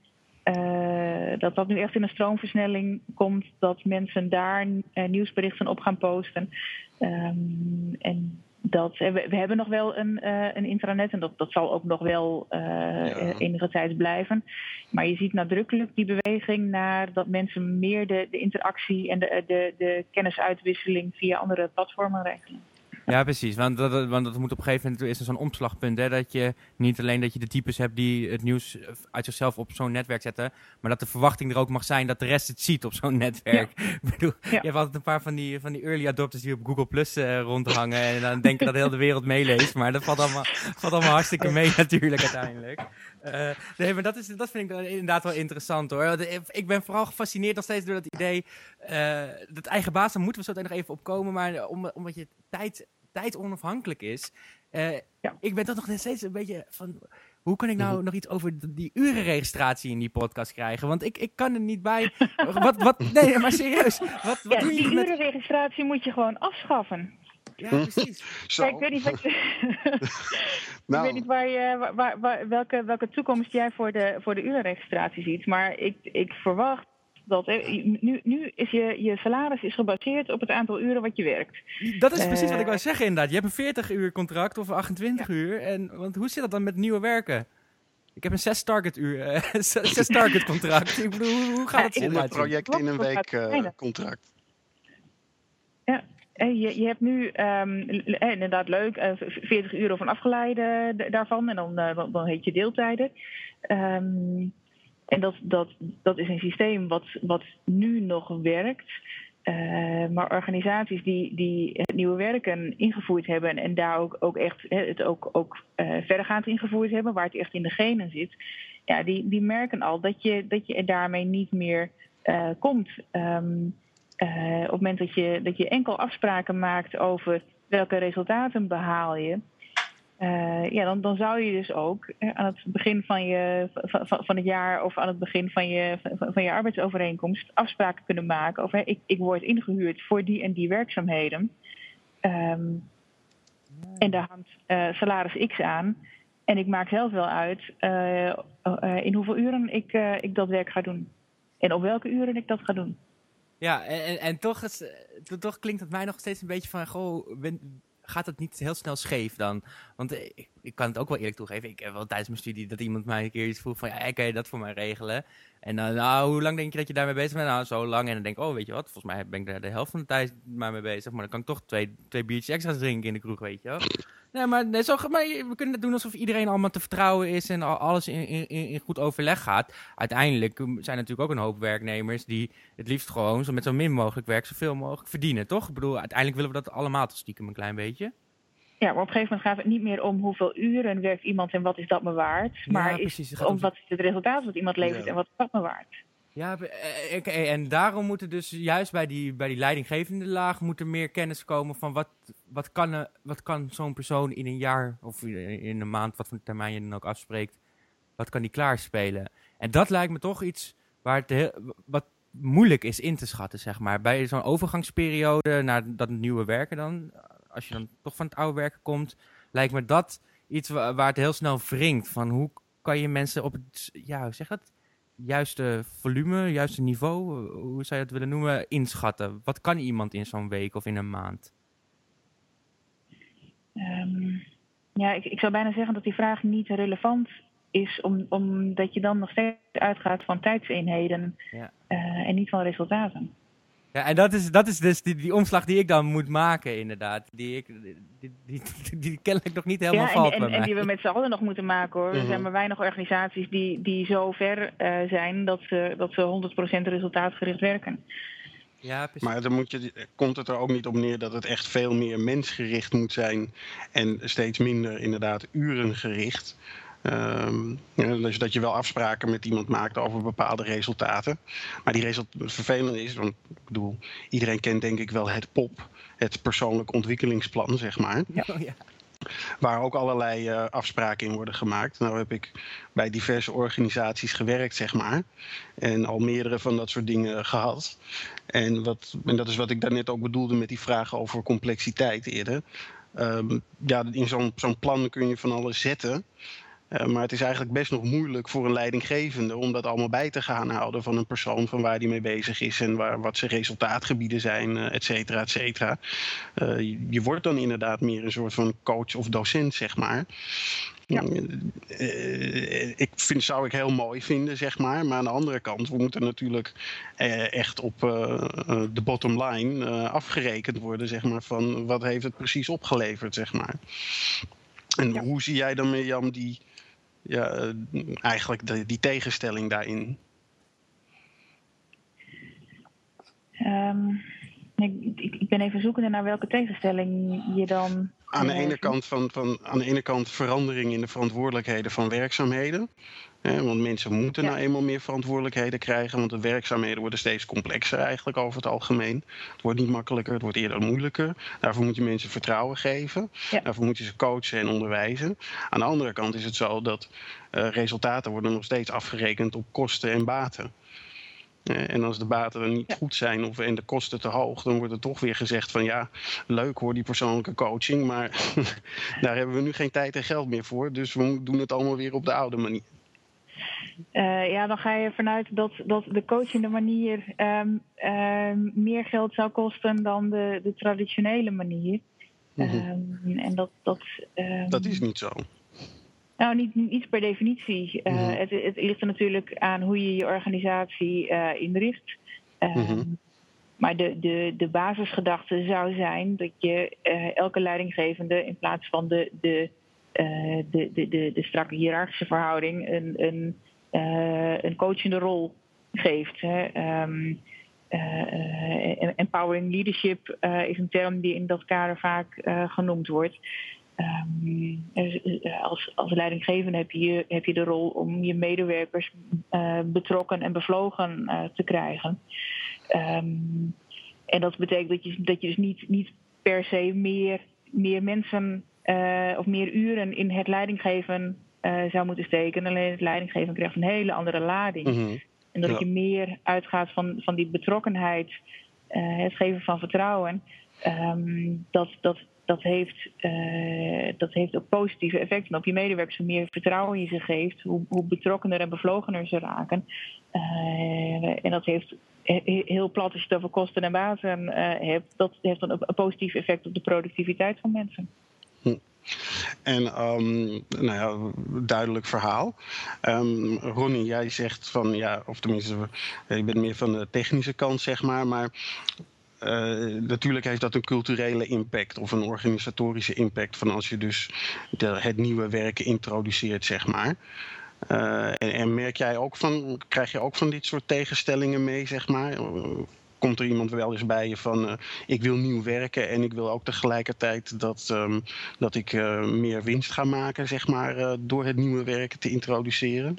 dat dat nu echt in een stroomversnelling komt, dat mensen daar nieuwsberichten op gaan posten. Um, en dat, we, we, hebben nog wel een, uh, een intranet en dat, dat zal ook nog wel ja. enige tijd blijven. Maar je ziet nadrukkelijk die beweging naar dat mensen meer de, de interactie en de, de, de kennisuitwisseling via andere platformen regelen. Ja, precies. Want dat, want dat moet op een gegeven moment is er zo'n omslagpunt. Hè, dat je niet alleen dat je de types hebt die het nieuws uit zichzelf op zo'n netwerk zetten. Maar dat de verwachting er ook mag zijn dat de rest het ziet op zo'n netwerk. Ik bedoel, Je hebt altijd een paar van die, van die early adopters die op Google Plus uh, rondhangen. En dan denken dat de hele wereld meeleest. Maar dat valt allemaal, valt allemaal hartstikke mee natuurlijk uiteindelijk. Uh, nee, maar dat, is, dat vind ik inderdaad wel interessant hoor. Ik ben vooral gefascineerd nog steeds door dat idee. Uh, dat eigen baas, daar moeten we zo nog even op komen. Maar om, omdat je tijd tijd onafhankelijk is. Uh, ja. Ik ben toch nog steeds een beetje van. Hoe kan ik nou mhm. nog iets over die urenregistratie in die podcast krijgen? Want ik, ik kan er niet bij. wat, wat, nee, maar serieus. Wat, wat ja, doe je die met... urenregistratie moet je gewoon afschaffen. Ja, precies. Kijk, ik weet niet, wat nou. ik weet niet waar je, waar, waar, welke, welke toekomst jij voor de, voor de urenregistratie ziet. Maar ik, ik verwacht dat. Nu, nu is je, je salaris is gebaseerd op het aantal uren wat je werkt. Dat is precies wat ik wou zeggen inderdaad. Je hebt een 40 uur contract of 28 uur. En, want hoe zit dat dan met nieuwe werken? Ik heb een 6 target uur, uh, 6 target contract. ik bedoel, hoe gaat het zitten? Een project in een week uh, contract. Ja, je, je hebt nu um, inderdaad leuk, uh, 40 uur of een afgeleide daarvan. En dan, dan, dan heet je deeltijden. Um, en dat, dat, dat is een systeem wat, wat nu nog werkt. Uh, maar organisaties die, die het nieuwe werken ingevoerd hebben en daar ook, ook echt het ook, ook uh, verdergaand ingevoerd hebben, waar het echt in de genen zit, ja, die, die merken al dat je, dat je daarmee niet meer uh, komt. Um, op het moment dat je, dat je enkel afspraken maakt over welke resultaten behaal je, uh, ja, dan, dan zou je dus ook aan het begin van, je, van, van het jaar of aan het begin van je, van, je arbeidsovereenkomst afspraken kunnen maken over ik, ik word ingehuurd voor die en die werkzaamheden. Um, en daar hangt uh, salaris X aan. En ik maak zelf wel uit uh, in hoeveel uren ik, ik dat werk ga doen. En op welke uren ik dat ga doen. Ja, en, en toch, toch klinkt het mij nog steeds een beetje van... Goh, gaat het niet heel snel scheef dan? Want ik, ik, kan het ook wel eerlijk toegeven. Ik heb wel tijdens mijn studie dat iemand mij een keer iets vroeg van... Ja, kan je dat voor mij regelen? En dan, nou, hoe lang denk je dat je daarmee bezig bent? Nou, zo lang. En dan denk ik, oh, weet je wat? Volgens mij ben ik daar de helft van de tijd maar mee bezig. Maar dan kan ik toch twee, twee biertjes extra drinken in de kroeg, weet je wel? Nee, maar, nee, zo, maar we kunnen het doen alsof iedereen allemaal te vertrouwen is en alles in, in, in goed overleg gaat. Uiteindelijk zijn er natuurlijk ook een hoop werknemers die het liefst gewoon zo met zo min mogelijk werk zoveel mogelijk verdienen, toch? Ik bedoel, uiteindelijk willen we dat allemaal toch stiekem een klein beetje. Ja, maar op een gegeven moment gaat het niet meer om hoeveel uren werkt iemand en wat is dat me waard. Maar ja, precies, is om wat is het resultaat wat iemand levert en wat is dat me waard. Ja, eh, eh, en daarom moet er dus juist bij die, bij die leidinggevende laag moet er meer kennis komen van wat, wat kan, wat kan zo'n persoon in een jaar of in een maand, wat voor termijn je dan ook afspreekt, wat kan die klaarspelen. En dat lijkt me toch iets waar het heel, wat moeilijk is in te schatten, zeg maar. Bij zo'n overgangsperiode naar dat nieuwe werken dan, als je dan toch van het oude werken komt, lijkt me dat iets waar, het heel snel wringt. Van hoe kan je mensen op het, ja, hoe zeg dat? juiste volume, juiste niveau, hoe zou je het willen noemen, inschatten? Wat kan iemand in zo'n week of in een maand? Um, ja, ik, ik zou bijna zeggen dat die vraag niet relevant is, om, omdat je dan nog steeds uitgaat van tijdseenheden ja. uh, en niet van resultaten. Ja, en dat is, dat is dus die, die omslag die ik dan moet maken, inderdaad. Die, ik, die, die, die, kennelijk nog niet helemaal ja, valt en, bij en, die we met z'n allen nog moeten maken, hoor. Er zijn mhm. maar weinig organisaties die, die zo ver uh, zijn dat ze, dat ze 100% resultaatgericht werken. Ja, precies. Maar dan moet je, komt het er ook niet op neer dat het echt veel meer mensgericht moet zijn en steeds minder inderdaad urengericht. Um, dus dat je wel afspraken met iemand maakt over bepaalde resultaten. Maar die resultaten, het vervelende is, want ik bedoel, iedereen kent denk ik wel het POP, het persoonlijk ontwikkelingsplan, zeg maar. Ja, oh ja. Waar ook allerlei uh, afspraken in worden gemaakt. Nou heb ik bij diverse organisaties gewerkt, zeg maar. En al meerdere van dat soort dingen gehad. En, wat, en dat is wat ik daarnet ook bedoelde met die vraag over complexiteit eerder. Um, ja, in zo'n zo'n plan kun je van alles zetten. Uh, maar het is eigenlijk best nog moeilijk voor een leidinggevende om dat allemaal bij te gaan houden van een persoon van waar die mee bezig is en waar, wat zijn resultaatgebieden zijn, uh, et cetera, et cetera. Uh, je, je, wordt dan inderdaad meer een soort van coach of docent, zeg maar. Ja. ik vind, zou ik heel mooi vinden, zeg maar. Maar aan de andere kant, we moeten natuurlijk echt op de bottom line afgerekend worden, zeg maar, van wat heeft het precies opgeleverd, zeg maar. En hoe zie jij dan, Mirjam, die, ja, eh, eigenlijk de, die tegenstelling daarin? Um, ik, ik, ben even zoekende naar welke tegenstelling je dan. Aan de, ene kant van, van, aan de ene kant verandering in de verantwoordelijkheden van werkzaamheden. Want mensen moeten nou eenmaal meer verantwoordelijkheden krijgen, want de werkzaamheden worden steeds complexer eigenlijk over het algemeen. Het wordt niet makkelijker, het wordt eerder moeilijker. Daarvoor moet je mensen vertrouwen geven. Daarvoor moet je ze coachen en onderwijzen. Aan de andere kant is het zo dat uh, resultaten worden nog steeds afgerekend op kosten en baten. Eh, en als de baten er niet goed zijn of en de kosten te hoog, dan wordt er toch weer gezegd van ja, leuk hoor die persoonlijke coaching, maar daar hebben we nu geen tijd en geld meer voor. Dus we doen het allemaal weer op de oude manier. Uh, ja, dan ga je vanuit dat, dat de coachende manier um, um, meer geld zou kosten dan de, de traditionele manier. Mm -hmm. en dat, dat, dat is niet zo. Nou, niet, niet per definitie. Uh, mm het, het, ligt er natuurlijk aan hoe je je organisatie uh, inricht. Mm -hmm. Maar de, de, de basisgedachte zou zijn dat je uh, elke leidinggevende in plaats van de, de, de, de, de, de, strakke hiërarchische verhouding een, een, een coachende rol geeft. Hè. Um, empowering leadership is een term die in dat kader vaak genoemd wordt. Um, als, als leidinggevende heb je, heb je de rol om je medewerkers betrokken en bevlogen te krijgen. Um, en dat betekent dat je, dat je dus niet, niet per se meer, meer mensen of meer uren in het leidinggeven zou moeten steken. Alleen het leidinggeven krijgt een hele andere lading. Mhm. En dat Ja. je meer uitgaat van, van die betrokkenheid, eh, het geven van vertrouwen. Ehm, dat, dat, dat, heeft, eh, dat heeft ook positieve effecten op je medewerkers. Hoe meer vertrouwen je ze geeft, hoe, hoe betrokkener en bevlogener ze raken. Eh, en dat heeft he- he- heel plat als je het over kosten en baten eh, hebt. Dat heeft dan een, een positief effect op de productiviteit van mensen. En ehm, nou ja, duidelijk verhaal. Ehm, Ronnie, jij zegt van ja, of tenminste, eh, je bent meer van de technische kant, zeg maar. Maar eh, natuurlijk heeft dat een culturele impact of een organisatorische impact van als je dus het nieuwe werken introduceert, zeg maar. Eh, en, en merk jij ook van, krijg je ook van dit soort tegenstellingen mee, zeg maar? Komt er iemand wel eens bij je van, eh, ik wil nieuw werken en ik wil ook tegelijkertijd dat, ehm, dat ik eh, meer winst ga maken, zeg maar, eh, door het nieuwe werken te introduceren?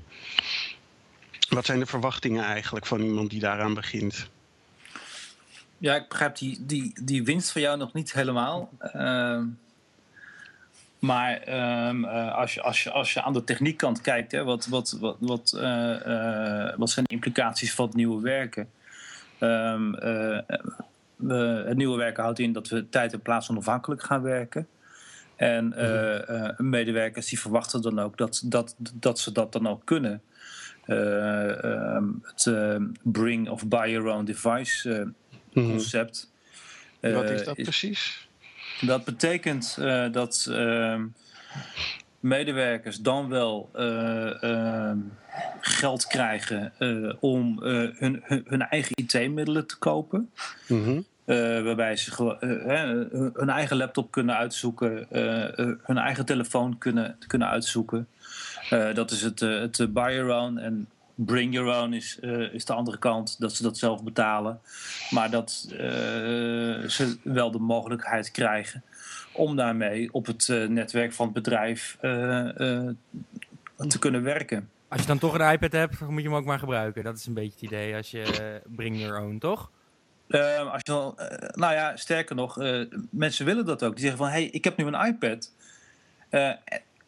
Wat zijn de verwachtingen eigenlijk van iemand die daaraan begint? Ja, ik begrijp die, die, die winst van jou nog niet helemaal. Ehm, maar ehm, eh, als, je, als, je, als je aan de techniekkant kijkt, hè, wat, wat, wat, wat, wat zijn de implicaties van het nieuwe werken? Ehm, eh, we- het nieuwe werken houdt in dat we tijd en plaats onafhankelijk gaan werken. En eh, eh, medewerkers die verwachten dan ook dat, dat, dat ze dat dan ook kunnen. Eh, ehm, het eh, bring of buy your own device eh, Mhm. concept. Wat eh, is dat precies? dat betekent eh, dat ehm, medewerkers dan wel eh, ehm, geld krijgen eh, om eh, hun, hun, hun eigen IT-middelen te kopen. Mhm. Eh, waarbij ze hun eigen laptop kunnen uitzoeken, hun eigen telefoon kunnen, kunnen uitzoeken. Dat is het, het buy your own. En bring your own is, is de andere kant, dat ze dat zelf betalen. Maar dat ze wel de mogelijkheid krijgen om daarmee op het netwerk van het bedrijf te kunnen werken. Als je dan toch een iPad hebt, dan moet je hem ook maar gebruiken. Dat is een beetje het idee als je eh, bring your own, toch? Eh, als je dan, eh, nou ja, sterker nog, eh, mensen willen dat ook. Die zeggen van, hé, hey, ik heb nu een iPad. eh,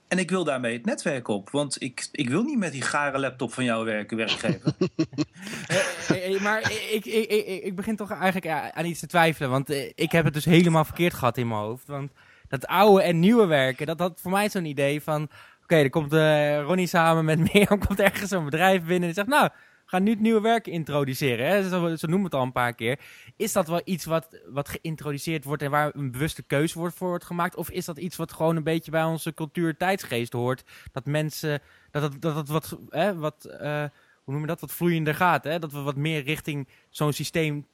en ik wil daarmee het netwerk op. Want ik, ik wil niet met die gare laptop van jou werken, werkgever. Maar ik, ik, ik, ik, begin toch eigenlijk ja, aan iets te twijfelen. Want ik heb het dus helemaal verkeerd gehad in mijn hoofd. Want dat oude en nieuwe werken, dat had voor mij zo'n idee van... Oké, er komt eh, Ronnie samen met Mirjam, komt ergens zo'n bedrijf binnen en zegt... Nou, we gaan nu het nieuwe werken introduceren. Hè? Zo, zo noemen het al een paar keer. Is dat wel iets wat, wat geïntroduceerd wordt en waar een bewuste keuze wordt voor wordt gemaakt? Of is dat iets wat gewoon een beetje bij onze cultuur tijdsgeest hoort? Dat mensen, dat het, dat het wat, hè, wat eh, hoe noem je dat, wat vloeiender gaat. Hè? Dat we wat meer richting zo'n systeem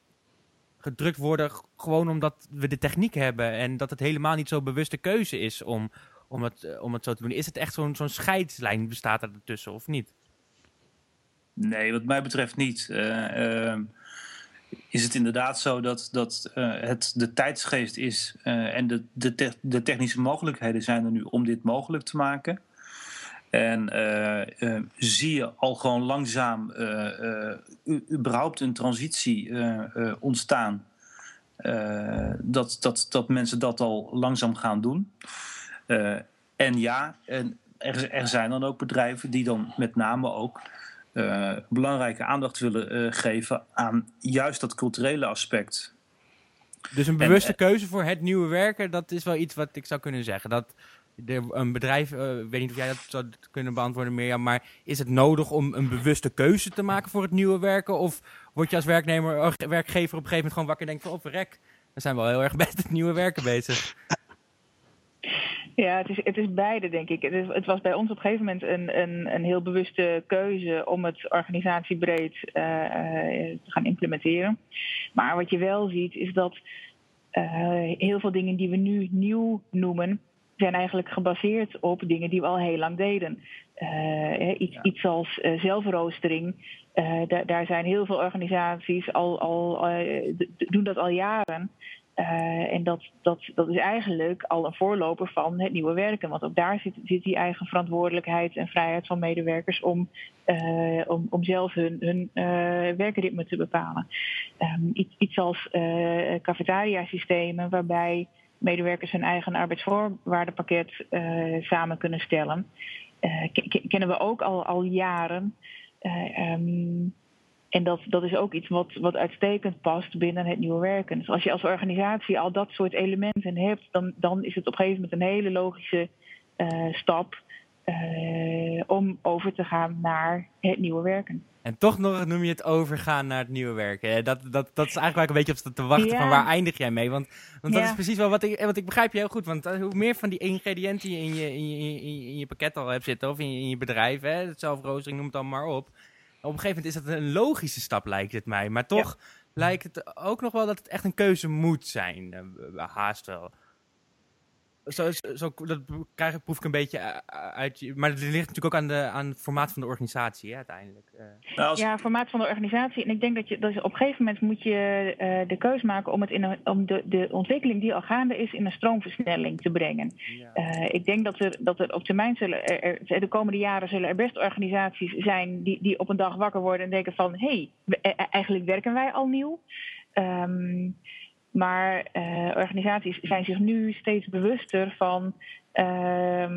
gedrukt worden, gewoon omdat we de techniek hebben. En dat het helemaal niet zo'n bewuste keuze is om, om, het, eh, om het zo te doen. Is het echt zo'n zo'n scheidslijn bestaat er ertussen of niet? Nee, wat mij betreft niet. Eh, ehm, is het inderdaad zo dat, dat eh, het de tijdsgeest is en de, de, de technische mogelijkheden zijn er nu om dit mogelijk te maken. En zie je al gewoon langzaam überhaupt een transitie ontstaan. Dat, dat, dat mensen dat al langzaam gaan doen. Eh, en ja, en er, er zijn dan ook bedrijven die dan met name ook eh, belangrijke aandacht willen eh, geven aan juist dat culturele aspect. Dus een En, bewuste keuze voor het nieuwe werken, dat is wel iets wat ik zou kunnen zeggen. Dat een bedrijf, weet niet of jij dat zou kunnen beantwoorden, Mirjam, maar is het nodig om een bewuste keuze te maken voor het nieuwe werken? Of word je als werknemer, of werkgever op een gegeven moment gewoon wakker en denkt van, oh verrek, we zijn wel heel erg met het nieuwe werken bezig. Ja, het is, het is beide, denk ik. Het, is, het was bij ons op een gegeven moment een, een, een heel bewuste keuze om het organisatiebreed eh, te gaan implementeren. Maar wat je wel ziet, is dat eh, heel veel dingen die we nu nieuw noemen, zijn eigenlijk gebaseerd op dingen die we al heel lang deden. Eh, iets, iets als zelfroostering. daar, zijn heel veel organisaties al, al doen dat al jaren. Eh, en dat, dat, dat is eigenlijk al een voorloper van het nieuwe werken. Want ook daar zit, die eigen verantwoordelijkheid en vrijheid van medewerkers om, eh, om, om zelf hun, hun eh, werkritme te bepalen. Ehm, iets, iets als cafetaria-systemen, waarbij medewerkers hun eigen arbeidsvoorwaardenpakket samen kunnen stellen. kennen we ook al, al jaren. Um, en dat, dat is ook iets wat, wat uitstekend past binnen het nieuwe werken. Dus als je als organisatie al dat soort elementen hebt, dan, dan is het op een gegeven moment een hele logische uh, stap uh, om over te gaan naar het nieuwe werken. En toch nog noem je het overgaan naar het nieuwe werken. Dat, dat, dat is eigenlijk waar ik een beetje op te wachten ja. van waar eindig jij mee. Want, want dat ja. is precies wel wat ik, wat ik begrijp je heel goed. Want uh, hoe meer van die ingrediënten je in je, in je, in je, pakket al hebt zitten of in je, in je bedrijf, hè, zelfroostering, noem het dan maar op op een gegeven moment is dat een logische stap, lijkt het mij. Maar toch lijkt het ook nog wel dat het echt een keuze moet zijn. Uh, haast wel. Zo, zo, dat krijg ik, proef ik een beetje uit. Maar het ligt natuurlijk ook aan, de, aan het formaat van de organisatie, hè, uiteindelijk. Uh. Ja, formaat van de organisatie. En ik denk dat je dat op een gegeven moment moet je uh, de keus maken om, het in een, om de, de ontwikkeling die al gaande is in een stroomversnelling te brengen. Ja. Uh, ik denk dat er, dat er op termijn zullen er, de komende jaren zullen er best organisaties zijn die, die op een dag wakker worden en denken van hé, hey, eigenlijk werken wij al nieuw. Um, maar uh, organisaties zijn zich nu steeds bewuster van, uh,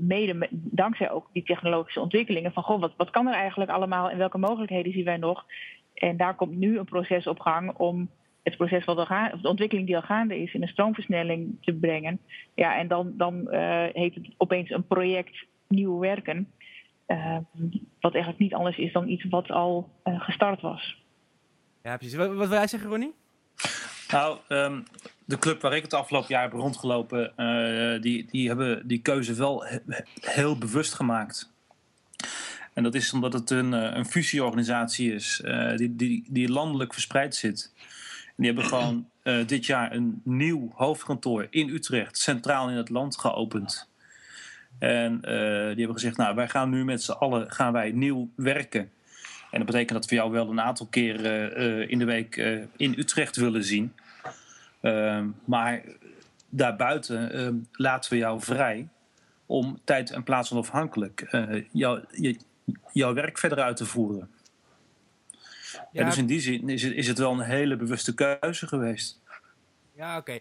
mede dankzij ook die technologische ontwikkelingen, van goh, wat, wat kan er eigenlijk allemaal en welke mogelijkheden zien wij nog? En daar komt nu een proces op gang om het proces wat al gaande, de ontwikkeling die al gaande is, in een stroomversnelling te brengen. Ja, en dan, dan uh, heet het opeens een project nieuw werken. Uh, wat eigenlijk niet anders is dan iets wat al gestart was. Ja, precies. Wat, wat wil jij zeggen, Ronnie? Nou, um, de club waar ik het afgelopen jaar heb rondgelopen, uh, die, die hebben die keuze wel he heel bewust gemaakt. En dat is omdat het een, uh, een fusieorganisatie is uh, die, die, die landelijk verspreid zit. En die hebben gewoon dit jaar een nieuw hoofdkantoor in Utrecht, centraal in het land, geopend. En die hebben gezegd, nou, wij gaan nu met z'n allen gaan wij nieuw werken. En dat betekent dat we jou wel een aantal keren uh, in de week uh, in Utrecht willen zien. Uh, maar daarbuiten ehm, laten we jou vrij om tijd en plaats onafhankelijk eh, jou, je, jouw werk verder uit te voeren. Ja, en dus in die zin is het, is het wel een hele bewuste keuze geweest. Ja, oké.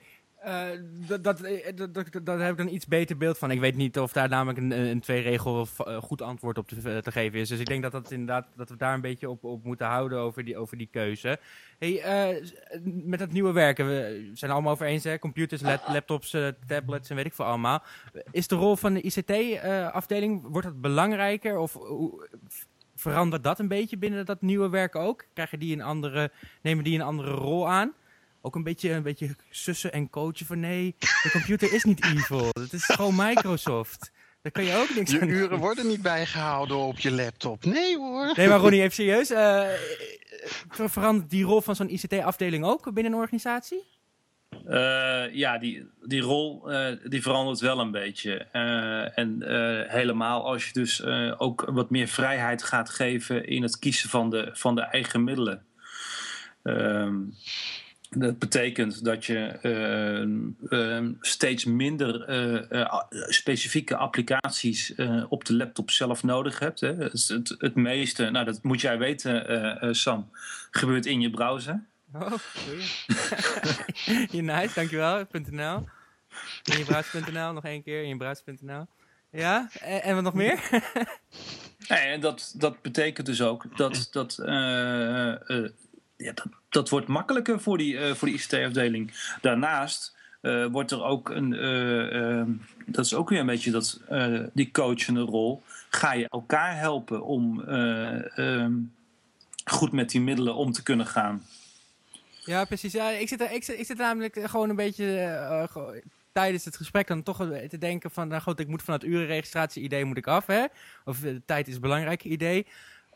Dat, dat, dat, dat, heb ik een iets beter beeld van. Ik weet niet of daar namelijk een, een twee-regel uh, goed antwoord op te, te, geven is. Dus ik denk dat, dat, inderdaad, dat we daar een beetje op, op moeten houden over die, over die keuze. Hey, met dat nieuwe werken, we zijn allemaal over eens, hè? computers, laptops, tablets en weet ik veel allemaal. Is de rol van de ICT-afdeling, wordt dat belangrijker of verandert dat een beetje binnen dat nieuwe werken ook? Krijgen die een andere, nemen die een andere rol aan? Ook een beetje, een beetje sussen en coachen van nee, de computer is niet evil. Het is gewoon Microsoft. Daar kan je ook niks je aan uren doen. worden niet bijgehouden op je laptop. Nee hoor. Nee, maar Ronnie, even serieus. Uh, verandert die rol van zo'n ICT-afdeling ook binnen een organisatie? Uh, ja, die, die rol uh, die verandert wel een beetje. Uh, en helemaal als je dus ook wat meer vrijheid gaat geven in het kiezen van de, van de eigen middelen. Ehm, dat betekent dat je uh, uh, steeds minder uh, specifieke applicaties op de laptop zelf nodig hebt. Hè. Het, het, het, meeste, nou dat moet jij weten Sam, gebeurt in je browser. Oh, je nice, dankjewel. .nl. In je browser.nl, nog één keer in je browser.nl. Ja, en, en, wat nog meer? nee, en dat, dat betekent dus ook dat, dat ja, dat, dat wordt makkelijker voor die, uh, voor die ICT-afdeling. Daarnaast uh, wordt er ook een, uh, dat is ook weer een beetje dat, die coachende rol. Ga je elkaar helpen om um, goed met die middelen om te kunnen gaan? Ja, precies. Ja, ik, zit namelijk gewoon een beetje tijdens het gesprek dan toch te denken van, nou ik moet van het urenregistratie idee moet ik af, hè? Of tijd is belangrijk idee.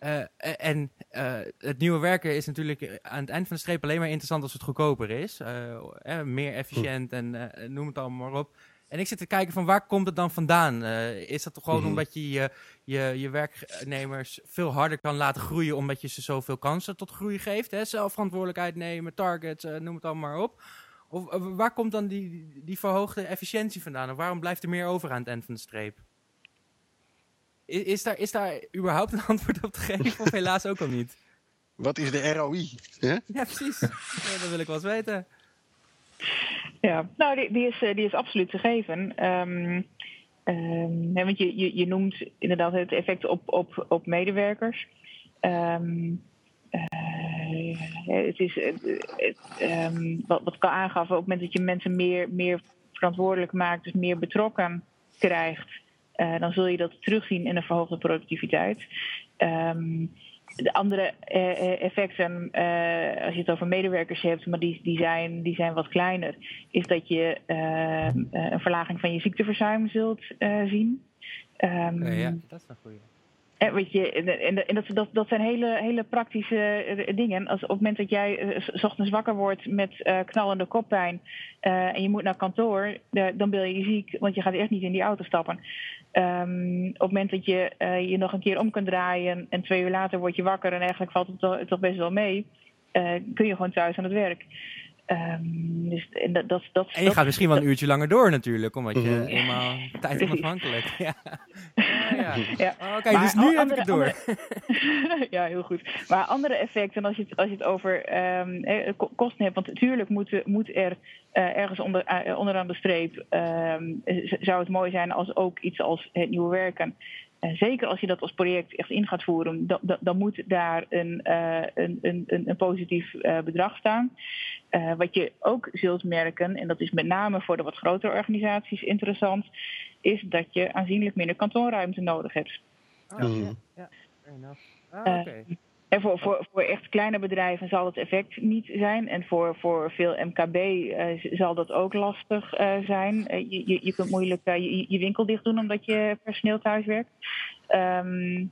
Uh, en uh, het nieuwe werken is natuurlijk aan het eind van de streep alleen maar interessant als het goedkoper is. Uh, meer efficiënt en noem het allemaal maar op. En ik zit te kijken van waar komt het dan vandaan? is dat toch gewoon mm-hmm. omdat je je, je je werknemers veel harder kan laten groeien omdat je ze zoveel kansen tot groei geeft? Hè? Zelfverantwoordelijkheid nemen, targets, noem het allemaal maar op. Of waar komt dan die, die verhoogde efficiëntie vandaan? Of waarom blijft er meer over aan het eind van de streep? Is daar, is daar überhaupt een antwoord op te geven? Of helaas ook al niet? Wat is de ROI? Ja, ja precies. dat wil ik wel eens weten. Ja, nou, die, die, is, die is absoluut gegeven. Um, um, want je, je, je noemt inderdaad het effect op, op, op medewerkers. Um, uh, het is, um, wat, wat ik al aangaf, op het moment dat je mensen meer, meer verantwoordelijk maakt, dus meer betrokken krijgt, uh, dan zul je dat terugzien in een verhoogde productiviteit. Um, de andere uh, effecten, uh, als je het over medewerkers hebt, maar die, die, zijn, die zijn wat kleiner, is dat je uh, een verlaging van je ziekteverzuim zult zien. Um, ja, dat is een goede. En, weet je, en, en dat, dat, dat zijn hele, hele praktische dingen. Als op het moment dat jij s ochtends wakker wordt met uh, knallende koppijn uh, en je moet naar kantoor, dan ben je ziek, want je gaat echt niet in die auto stappen. Um, op het moment dat je je nog een keer om kunt draaien en twee uur later word je wakker en eigenlijk valt het toch, toch best wel mee, kun je gewoon thuis aan het werk. Um, dus, en, dat, dat, dat, en je gaat misschien wel een uurtje langer door natuurlijk, omdat je mm helemaal tijd onafhankelijk. Ja. ja, ja. Oh, Oké, okay, dus nu andere, heb ik het door. Andere, ja, heel goed. Maar andere effecten, als je het, als je het over um, kosten hebt, want natuurlijk moet, moet er uh, ergens onder, uh, onderaan de streep, um, zou het mooi zijn als ook iets als het nieuwe werken en zeker als je dat als project echt in gaat voeren, dan, dan, dan moet daar een, uh, een, een, een, positief uh, bedrag staan. Uh, wat je ook zult merken, en dat is met name voor de wat grotere organisaties interessant, is dat je aanzienlijk minder kantoorruimte nodig hebt. Oh, ja, ja, fair enough. Ah, okay. En voor, voor, voor echt kleine bedrijven zal het effect niet zijn. En voor, voor veel MKB uh, zal dat ook lastig uh, zijn. Uh, je, je kunt moeilijk je, je, winkel dicht doen omdat je personeel thuis werkt. Um,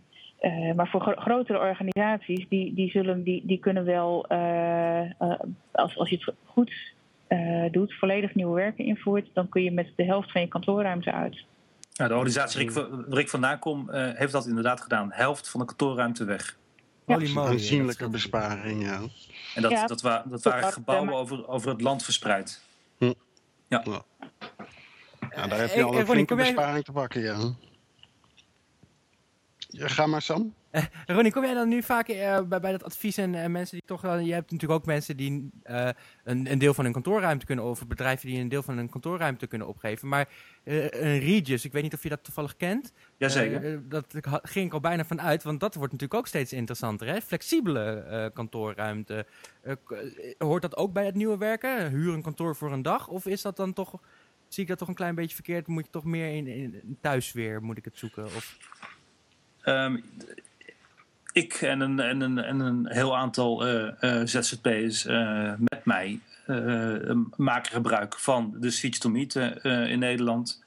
maar voor gro grotere organisaties, die, die, zullen, die, die kunnen wel, als, als je het goed doet, volledig nieuwe werken invoert, dan kun je met de helft van je kantoorruimte uit. De organisatie waar ik vandaan kom, heeft dat inderdaad gedaan. Helft van de kantoorruimte weg. Holy moly. Aanzienlijke besparing, ja. En dat, ja. dat, wa dat waren gebouwen over, over het land verspreid. Hm. Ja. ja. Ja, daar heb je al een flinke besparing te pakken, ja. ja. Ga maar, Sam. Uh, Ronnie, kom jij dan nu vaak uh, bij, bij dat advies en uh, mensen die toch... je hebt natuurlijk ook mensen die een, een, deel van hun kantoorruimte kunnen... of bedrijven die een deel van hun kantoorruimte kunnen opgeven. Maar een Regis, ik weet niet of je dat toevallig kent. Jazeker. dat ging ik al bijna van uit, want dat wordt natuurlijk ook steeds interessanter. Hè? Flexibele kantoorruimte. hoort dat ook bij het nieuwe werken? Huur een kantoor voor een dag? Of is dat dan toch... Zie ik dat toch een klein beetje verkeerd? Moet je toch meer in, in thuis weer, moet ik het zoeken? Of... Um, ik en een, en een, en een heel aantal uh, uh, ZZP'ers uh, met mij maken gebruik van de Speech to Meet in Nederland.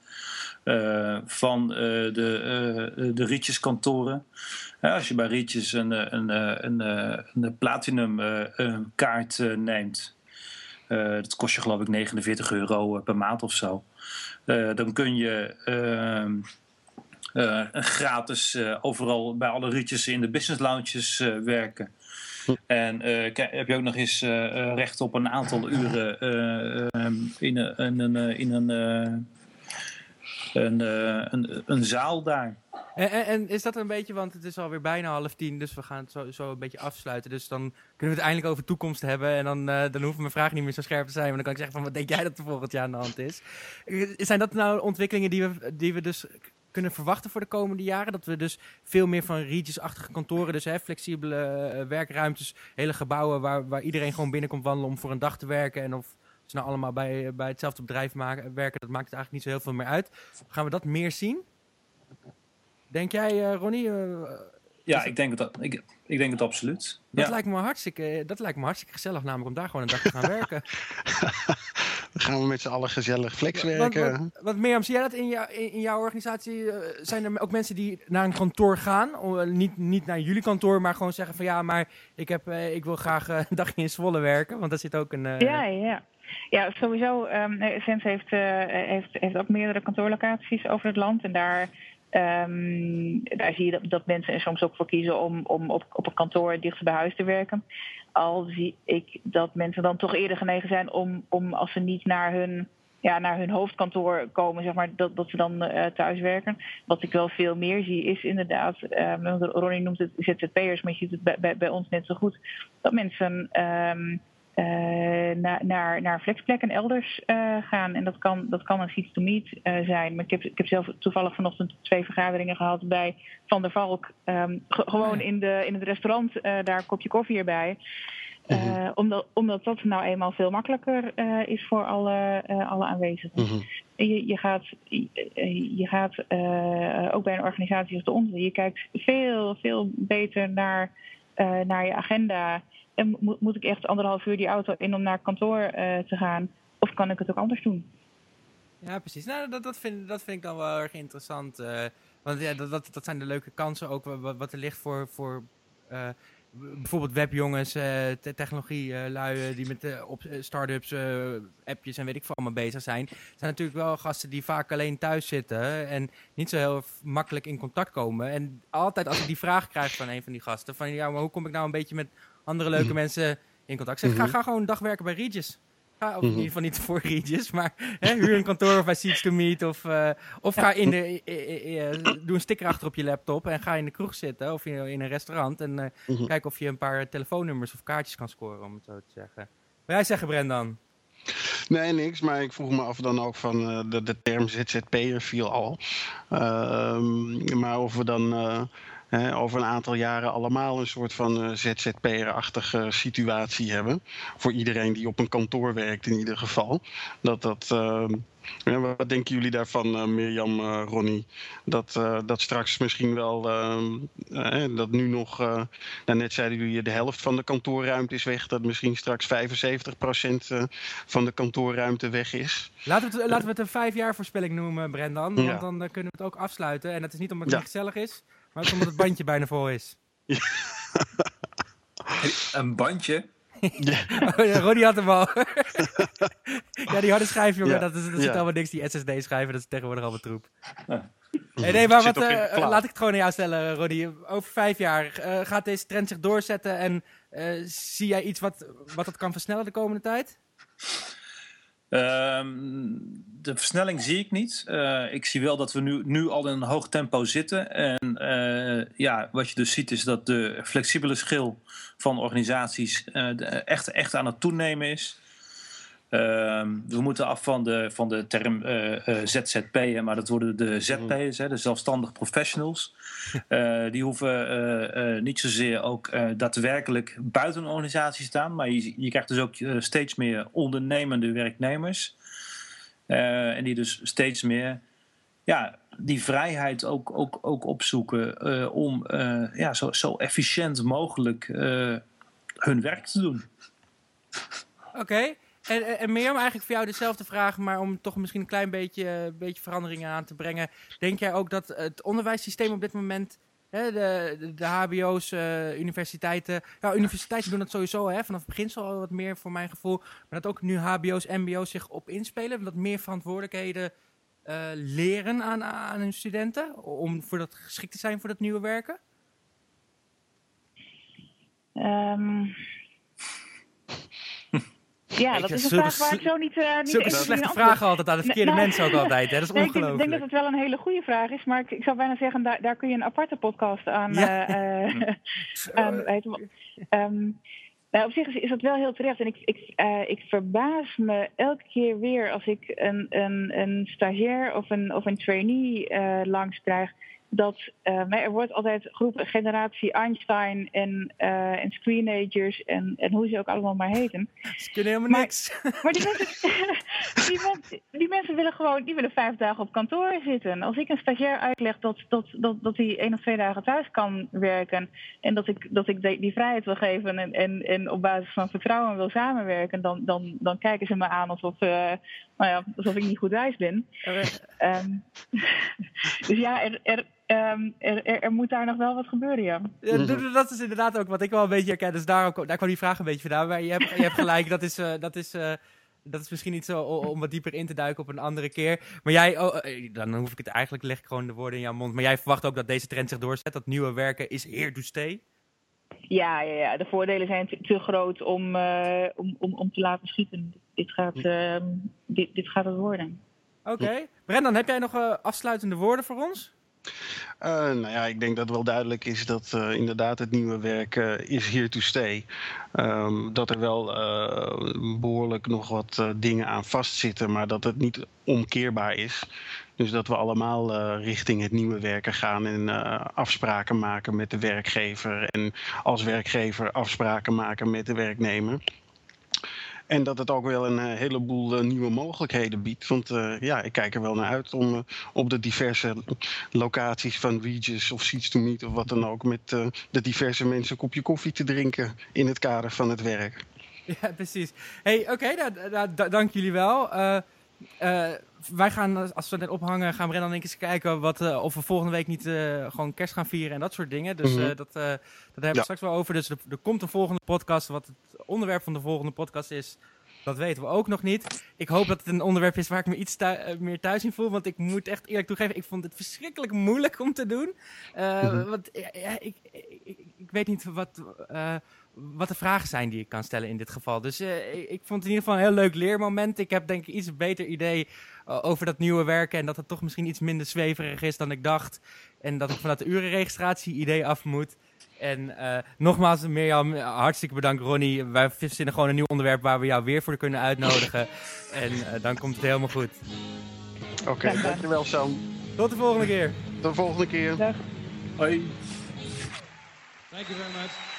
van de, de Rietjeskantoren. als je bij Rietjes een, een, een, een, platinum kaart neemt, dat kost je geloof ik 49 euro per maand of zo. dan kun je ehm, uh, gratis uh, overal bij alle ritjes in de business lounges uh, werken. Hm. En heb je ook nog eens recht op een aantal uren ehm, in een, in een, in een, een, een, een, zaal daar. En, en, en, is dat een beetje, want het is alweer bijna half tien, dus we gaan het zo, zo een beetje afsluiten. Dus dan kunnen we het eindelijk over toekomst hebben. En dan, dan hoeven mijn vragen niet meer zo scherp te zijn. Maar dan kan ik zeggen van, wat denk jij dat er volgend jaar aan de hand is? Zijn dat nou ontwikkelingen die we, die we dus kunnen verwachten voor de komende jaren? Dat we dus veel meer van Regis-achtige kantoren, dus hè, flexibele uh, werkruimtes, hele gebouwen waar, waar iedereen gewoon binnenkomt wandelen om voor een dag te werken. En of ze nou allemaal bij, bij hetzelfde bedrijf maken, werken, dat maakt het eigenlijk niet zo heel veel meer uit. Gaan we dat meer zien? Denk jij, uh, Ronnie? Ja, ik denk, dat, ik, ik denk het absoluut. Dat, ja. lijkt me hartstikke, dat lijkt me hartstikke gezellig, namelijk om daar gewoon een dag te gaan werken. Dan gaan we met z'n allen gezellig flex werken. Wat, wat, Mirjam, zie jij dat in, jou, in, jouw organisatie? Uh, zijn er ook mensen die naar een kantoor gaan? Uh, niet, niet naar jullie kantoor, maar gewoon zeggen van ja, maar ik, heb, uh, ik wil graag een dagje in Zwolle werken. Want daar zit ook een... ja, ja. Ja, sowieso. Um, Sens heeft, heeft, heeft ook meerdere kantoorlocaties over het land. En daar Um, daar zie je dat, mensen er soms ook voor kiezen om, om op, op een kantoor dichter bij huis te werken. Al zie ik dat mensen dan toch eerder genegen zijn om, om als ze niet naar hun, ja, naar hun hoofdkantoor komen, zeg maar, dat, dat ze dan uh, thuis werken. Wat ik wel veel meer zie is inderdaad, um, Ronnie noemt het ZZP'ers, maar je ziet het bij, ons net zo goed, dat mensen um, naar, naar, naar flexplekken elders gaan. En dat kan, dat kan een seats to meet zijn. Maar ik heb, ik heb zelf toevallig vanochtend twee vergaderingen gehad bij Van der Valk. Ehm, gewoon in, de, in het restaurant, daar een kopje koffie erbij. Uh, omdat, omdat dat nou eenmaal veel makkelijker uh, is voor alle, uh, alle aanwezigen. -hmm. je, je gaat, je, je gaat ook bij een organisatie als de onze, je kijkt veel, veel beter naar, naar je agenda. En moet, ik echt anderhalf uur die auto in om naar kantoor te gaan? Of kan ik het ook anders doen? Ja, precies. Nou, dat, dat, vind, dat vind ik dan wel erg interessant. want ja, dat, dat, dat zijn de leuke kansen ook wat, wat er ligt voor, voor bijvoorbeeld webjongens, uh, technologie lui die met uh, op startups, appjes en weet ik veel allemaal bezig zijn. zijn natuurlijk wel gasten die vaak alleen thuis zitten en niet zo heel makkelijk in contact komen. En altijd als ik die vraag krijg van een van die gasten, van ja, maar hoe kom ik nou een beetje met andere leuke mhm. mensen in contact? zeg, ga, mhm. ga gewoon een dag werken bij Regis. Ga, of in ieder geval niet voor Regis, maar hè, huur een kantoor of bij Seats to Meet. Of, uh, of ga in de, uh, doe een sticker achter op je laptop en ga in de kroeg zitten of in, in een restaurant. En uh, -hmm. kijk of je een paar telefoonnummers of kaartjes kan scoren, om het zo te zeggen. Wat jij zeggen, Brendan? Nee, niks. Maar ik vroeg me af dan ook van de, de term ZZP'er viel al. Ehm, maar of we dan over een aantal jaren allemaal een soort van uh, ZZP'er-achtige situatie hebben. Voor iedereen die op een kantoor werkt in ieder geval. Dat dat... Uh, wat denken jullie daarvan, uh, Mirjam, uh, Ronnie? Dat, uh, dat straks misschien wel, ehm, dat nu nog, nou net zeiden jullie, de helft van de kantoorruimte is weg. Dat misschien straks 75% van de kantoorruimte weg is. Laten we het, laten we het een vijf jaar voorspelling noemen, Brendan. Want ja. dan kunnen we het ook afsluiten. En dat is niet omdat het ja. niet gezellig is, maar het omdat het bandje bijna vol is. Ja. Een bandje? Ja. oh, Ronnie had hem al. ja, die harde schijf, jongen, ja. dat, is, dat zit ja. allemaal niks. Die SSD-schijven, dat is tegenwoordig allemaal troep. Hey, nee, maar wat, uh, laat ik het gewoon aan jou stellen, Ronnie. Over vijf jaar, uh, gaat deze trend zich doorzetten en uh, zie jij iets wat, wat dat kan versnellen de komende tijd? Um, de versnelling zie ik niet. Uh, ik zie wel dat we nu, nu al in een hoog tempo zitten. En uh, ja, wat je dus ziet is dat de flexibele schil van organisaties uh, echt, echt aan het toenemen is. Ehm, we moeten af van de, van de term uh, uh, ZZP'en, maar dat worden de ZP'ers, de zelfstandig professionals. Uh, die hoeven niet zozeer ook daadwerkelijk buiten een organisatie te staan, maar je, je krijgt dus ook steeds meer ondernemende werknemers. en die dus steeds meer ja, die vrijheid ook, ook, ook opzoeken om ja, zo, zo efficiënt mogelijk hun werk te doen. Oké. Okay. En, en Mirjam, eigenlijk voor jou dezelfde vraag, maar om toch misschien een klein beetje, beetje veranderingen aan te brengen. Denk jij ook dat het onderwijssysteem op dit moment, de, de, HBO's, uh, universiteiten, ja, universiteiten doen dat sowieso hè, vanaf het beginsel al wat meer voor mijn gevoel, maar dat ook nu HBO's, MBO's zich op inspelen, dat meer verantwoordelijkheden uh, leren aan, aan hun studenten, om voor dat geschikt te zijn voor dat nieuwe werken? Um, Ja, dat is een vraag waar ik zo niet... Uh, niet zulke slechte vragen altijd aan de verkeerde mensen ook altijd. Hè? Dat is nee, ongelooflijk. Ik denk, dat het wel een hele goede vraag is, maar ik, ik zou bijna zeggen, daar, daar kun je een aparte podcast aan... Ja. Uh, um, nou, op zich is, is dat wel heel terecht. En ik, ik, uh, ik verbaas me elke keer weer als ik een, een, een stagiair of een, of een trainee uh, langs krijg dat uh, er wordt altijd geroepen generatie Einstein en, uh, en screenagers en, en hoe ze ook allemaal maar heten. Ze kunnen helemaal maar, niks. Maar die mensen, die, mensen, die mensen willen gewoon die willen vijf dagen op kantoor zitten. Als ik een stagiair uitleg dat, dat, dat, dat hij één of twee dagen thuis kan werken en dat ik, dat ik die vrijheid wil geven en, en, en op basis van vertrouwen wil samenwerken, dan, dan, dan kijken ze me aan alsof, uh, nou ja, alsof ik niet goed wijs ben. Um, dus ja, er, er Um, er, er, er, moet daar nog wel wat gebeuren, ja. ja mhm. dat is inderdaad ook wat ik wel een beetje herken. Dus daar, ook, daar kwam die vraag een beetje vandaan. Maar je hebt, je hebt gelijk, dat is, uh, dat, is, uh, dat is misschien niet zo om wat dieper in te duiken op een andere keer. Maar jij, oh, eh, dan hoef ik het eigenlijk, leg ik gewoon de woorden in jouw mond. Maar jij verwacht ook dat deze trend zich doorzet. Dat nieuwe werken is here to stay. Ja, ja, ja. de voordelen zijn te, te groot om, uh, om, om, om te laten schieten. Dit gaat, uh, dit, dit gaat het worden. Oké. Okay. Brendan, heb jij nog afsluitende woorden voor ons? Uh, nou ja, ik denk dat wel duidelijk is dat uh, inderdaad het nieuwe werk uh, is here to stay. Um, dat er wel behoorlijk nog wat dingen aan vastzitten, maar dat het niet omkeerbaar is. Dus dat we allemaal richting het nieuwe werken gaan en afspraken maken met de werkgever. En als werkgever afspraken maken met de werknemer. En dat het ook wel een uh, heleboel nieuwe mogelijkheden biedt. Want ja, ik kijk er wel naar uit om op de diverse locaties van Regis of Seeds to Meet of wat dan ook... met de diverse mensen een kopje koffie te drinken in het kader van het werk. Ja, precies. hey, oké, nou, nou, dank jullie wel. Wij gaan, als we net ophangen, gaan we dan eens kijken wat, of we volgende week niet gewoon kerst gaan vieren en dat soort dingen. Dus -hmm. dat, dat hebben we ja. straks wel over. Dus er, er, komt een volgende podcast. Wat het onderwerp van de volgende podcast is, dat weten we ook nog niet. Ik hoop dat het een onderwerp is waar ik me iets meer thuis in voel. Want ik moet echt eerlijk toegeven, ik vond het verschrikkelijk moeilijk om te doen. Mm -hmm. Want ja, ik, ik, ik, weet niet wat, wat de vragen zijn die ik kan stellen in dit geval. Dus uh, ik, ik, vond het in ieder geval een heel leuk leermoment. Ik heb denk ik iets beter idee over dat nieuwe werken. En dat het toch misschien iets minder zweverig is dan ik dacht. En dat ik vanuit de urenregistratie idee af moet. En uh, nogmaals, Mirjam, hartstikke bedankt Ronnie. Wij vinden gewoon een nieuw onderwerp waar we jou weer voor kunnen uitnodigen. en uh, dan komt het helemaal goed. Oké, okay, dankjewel Sam. Tot de volgende keer. Tot de volgende keer. Dag. Hoi. Thank you very much.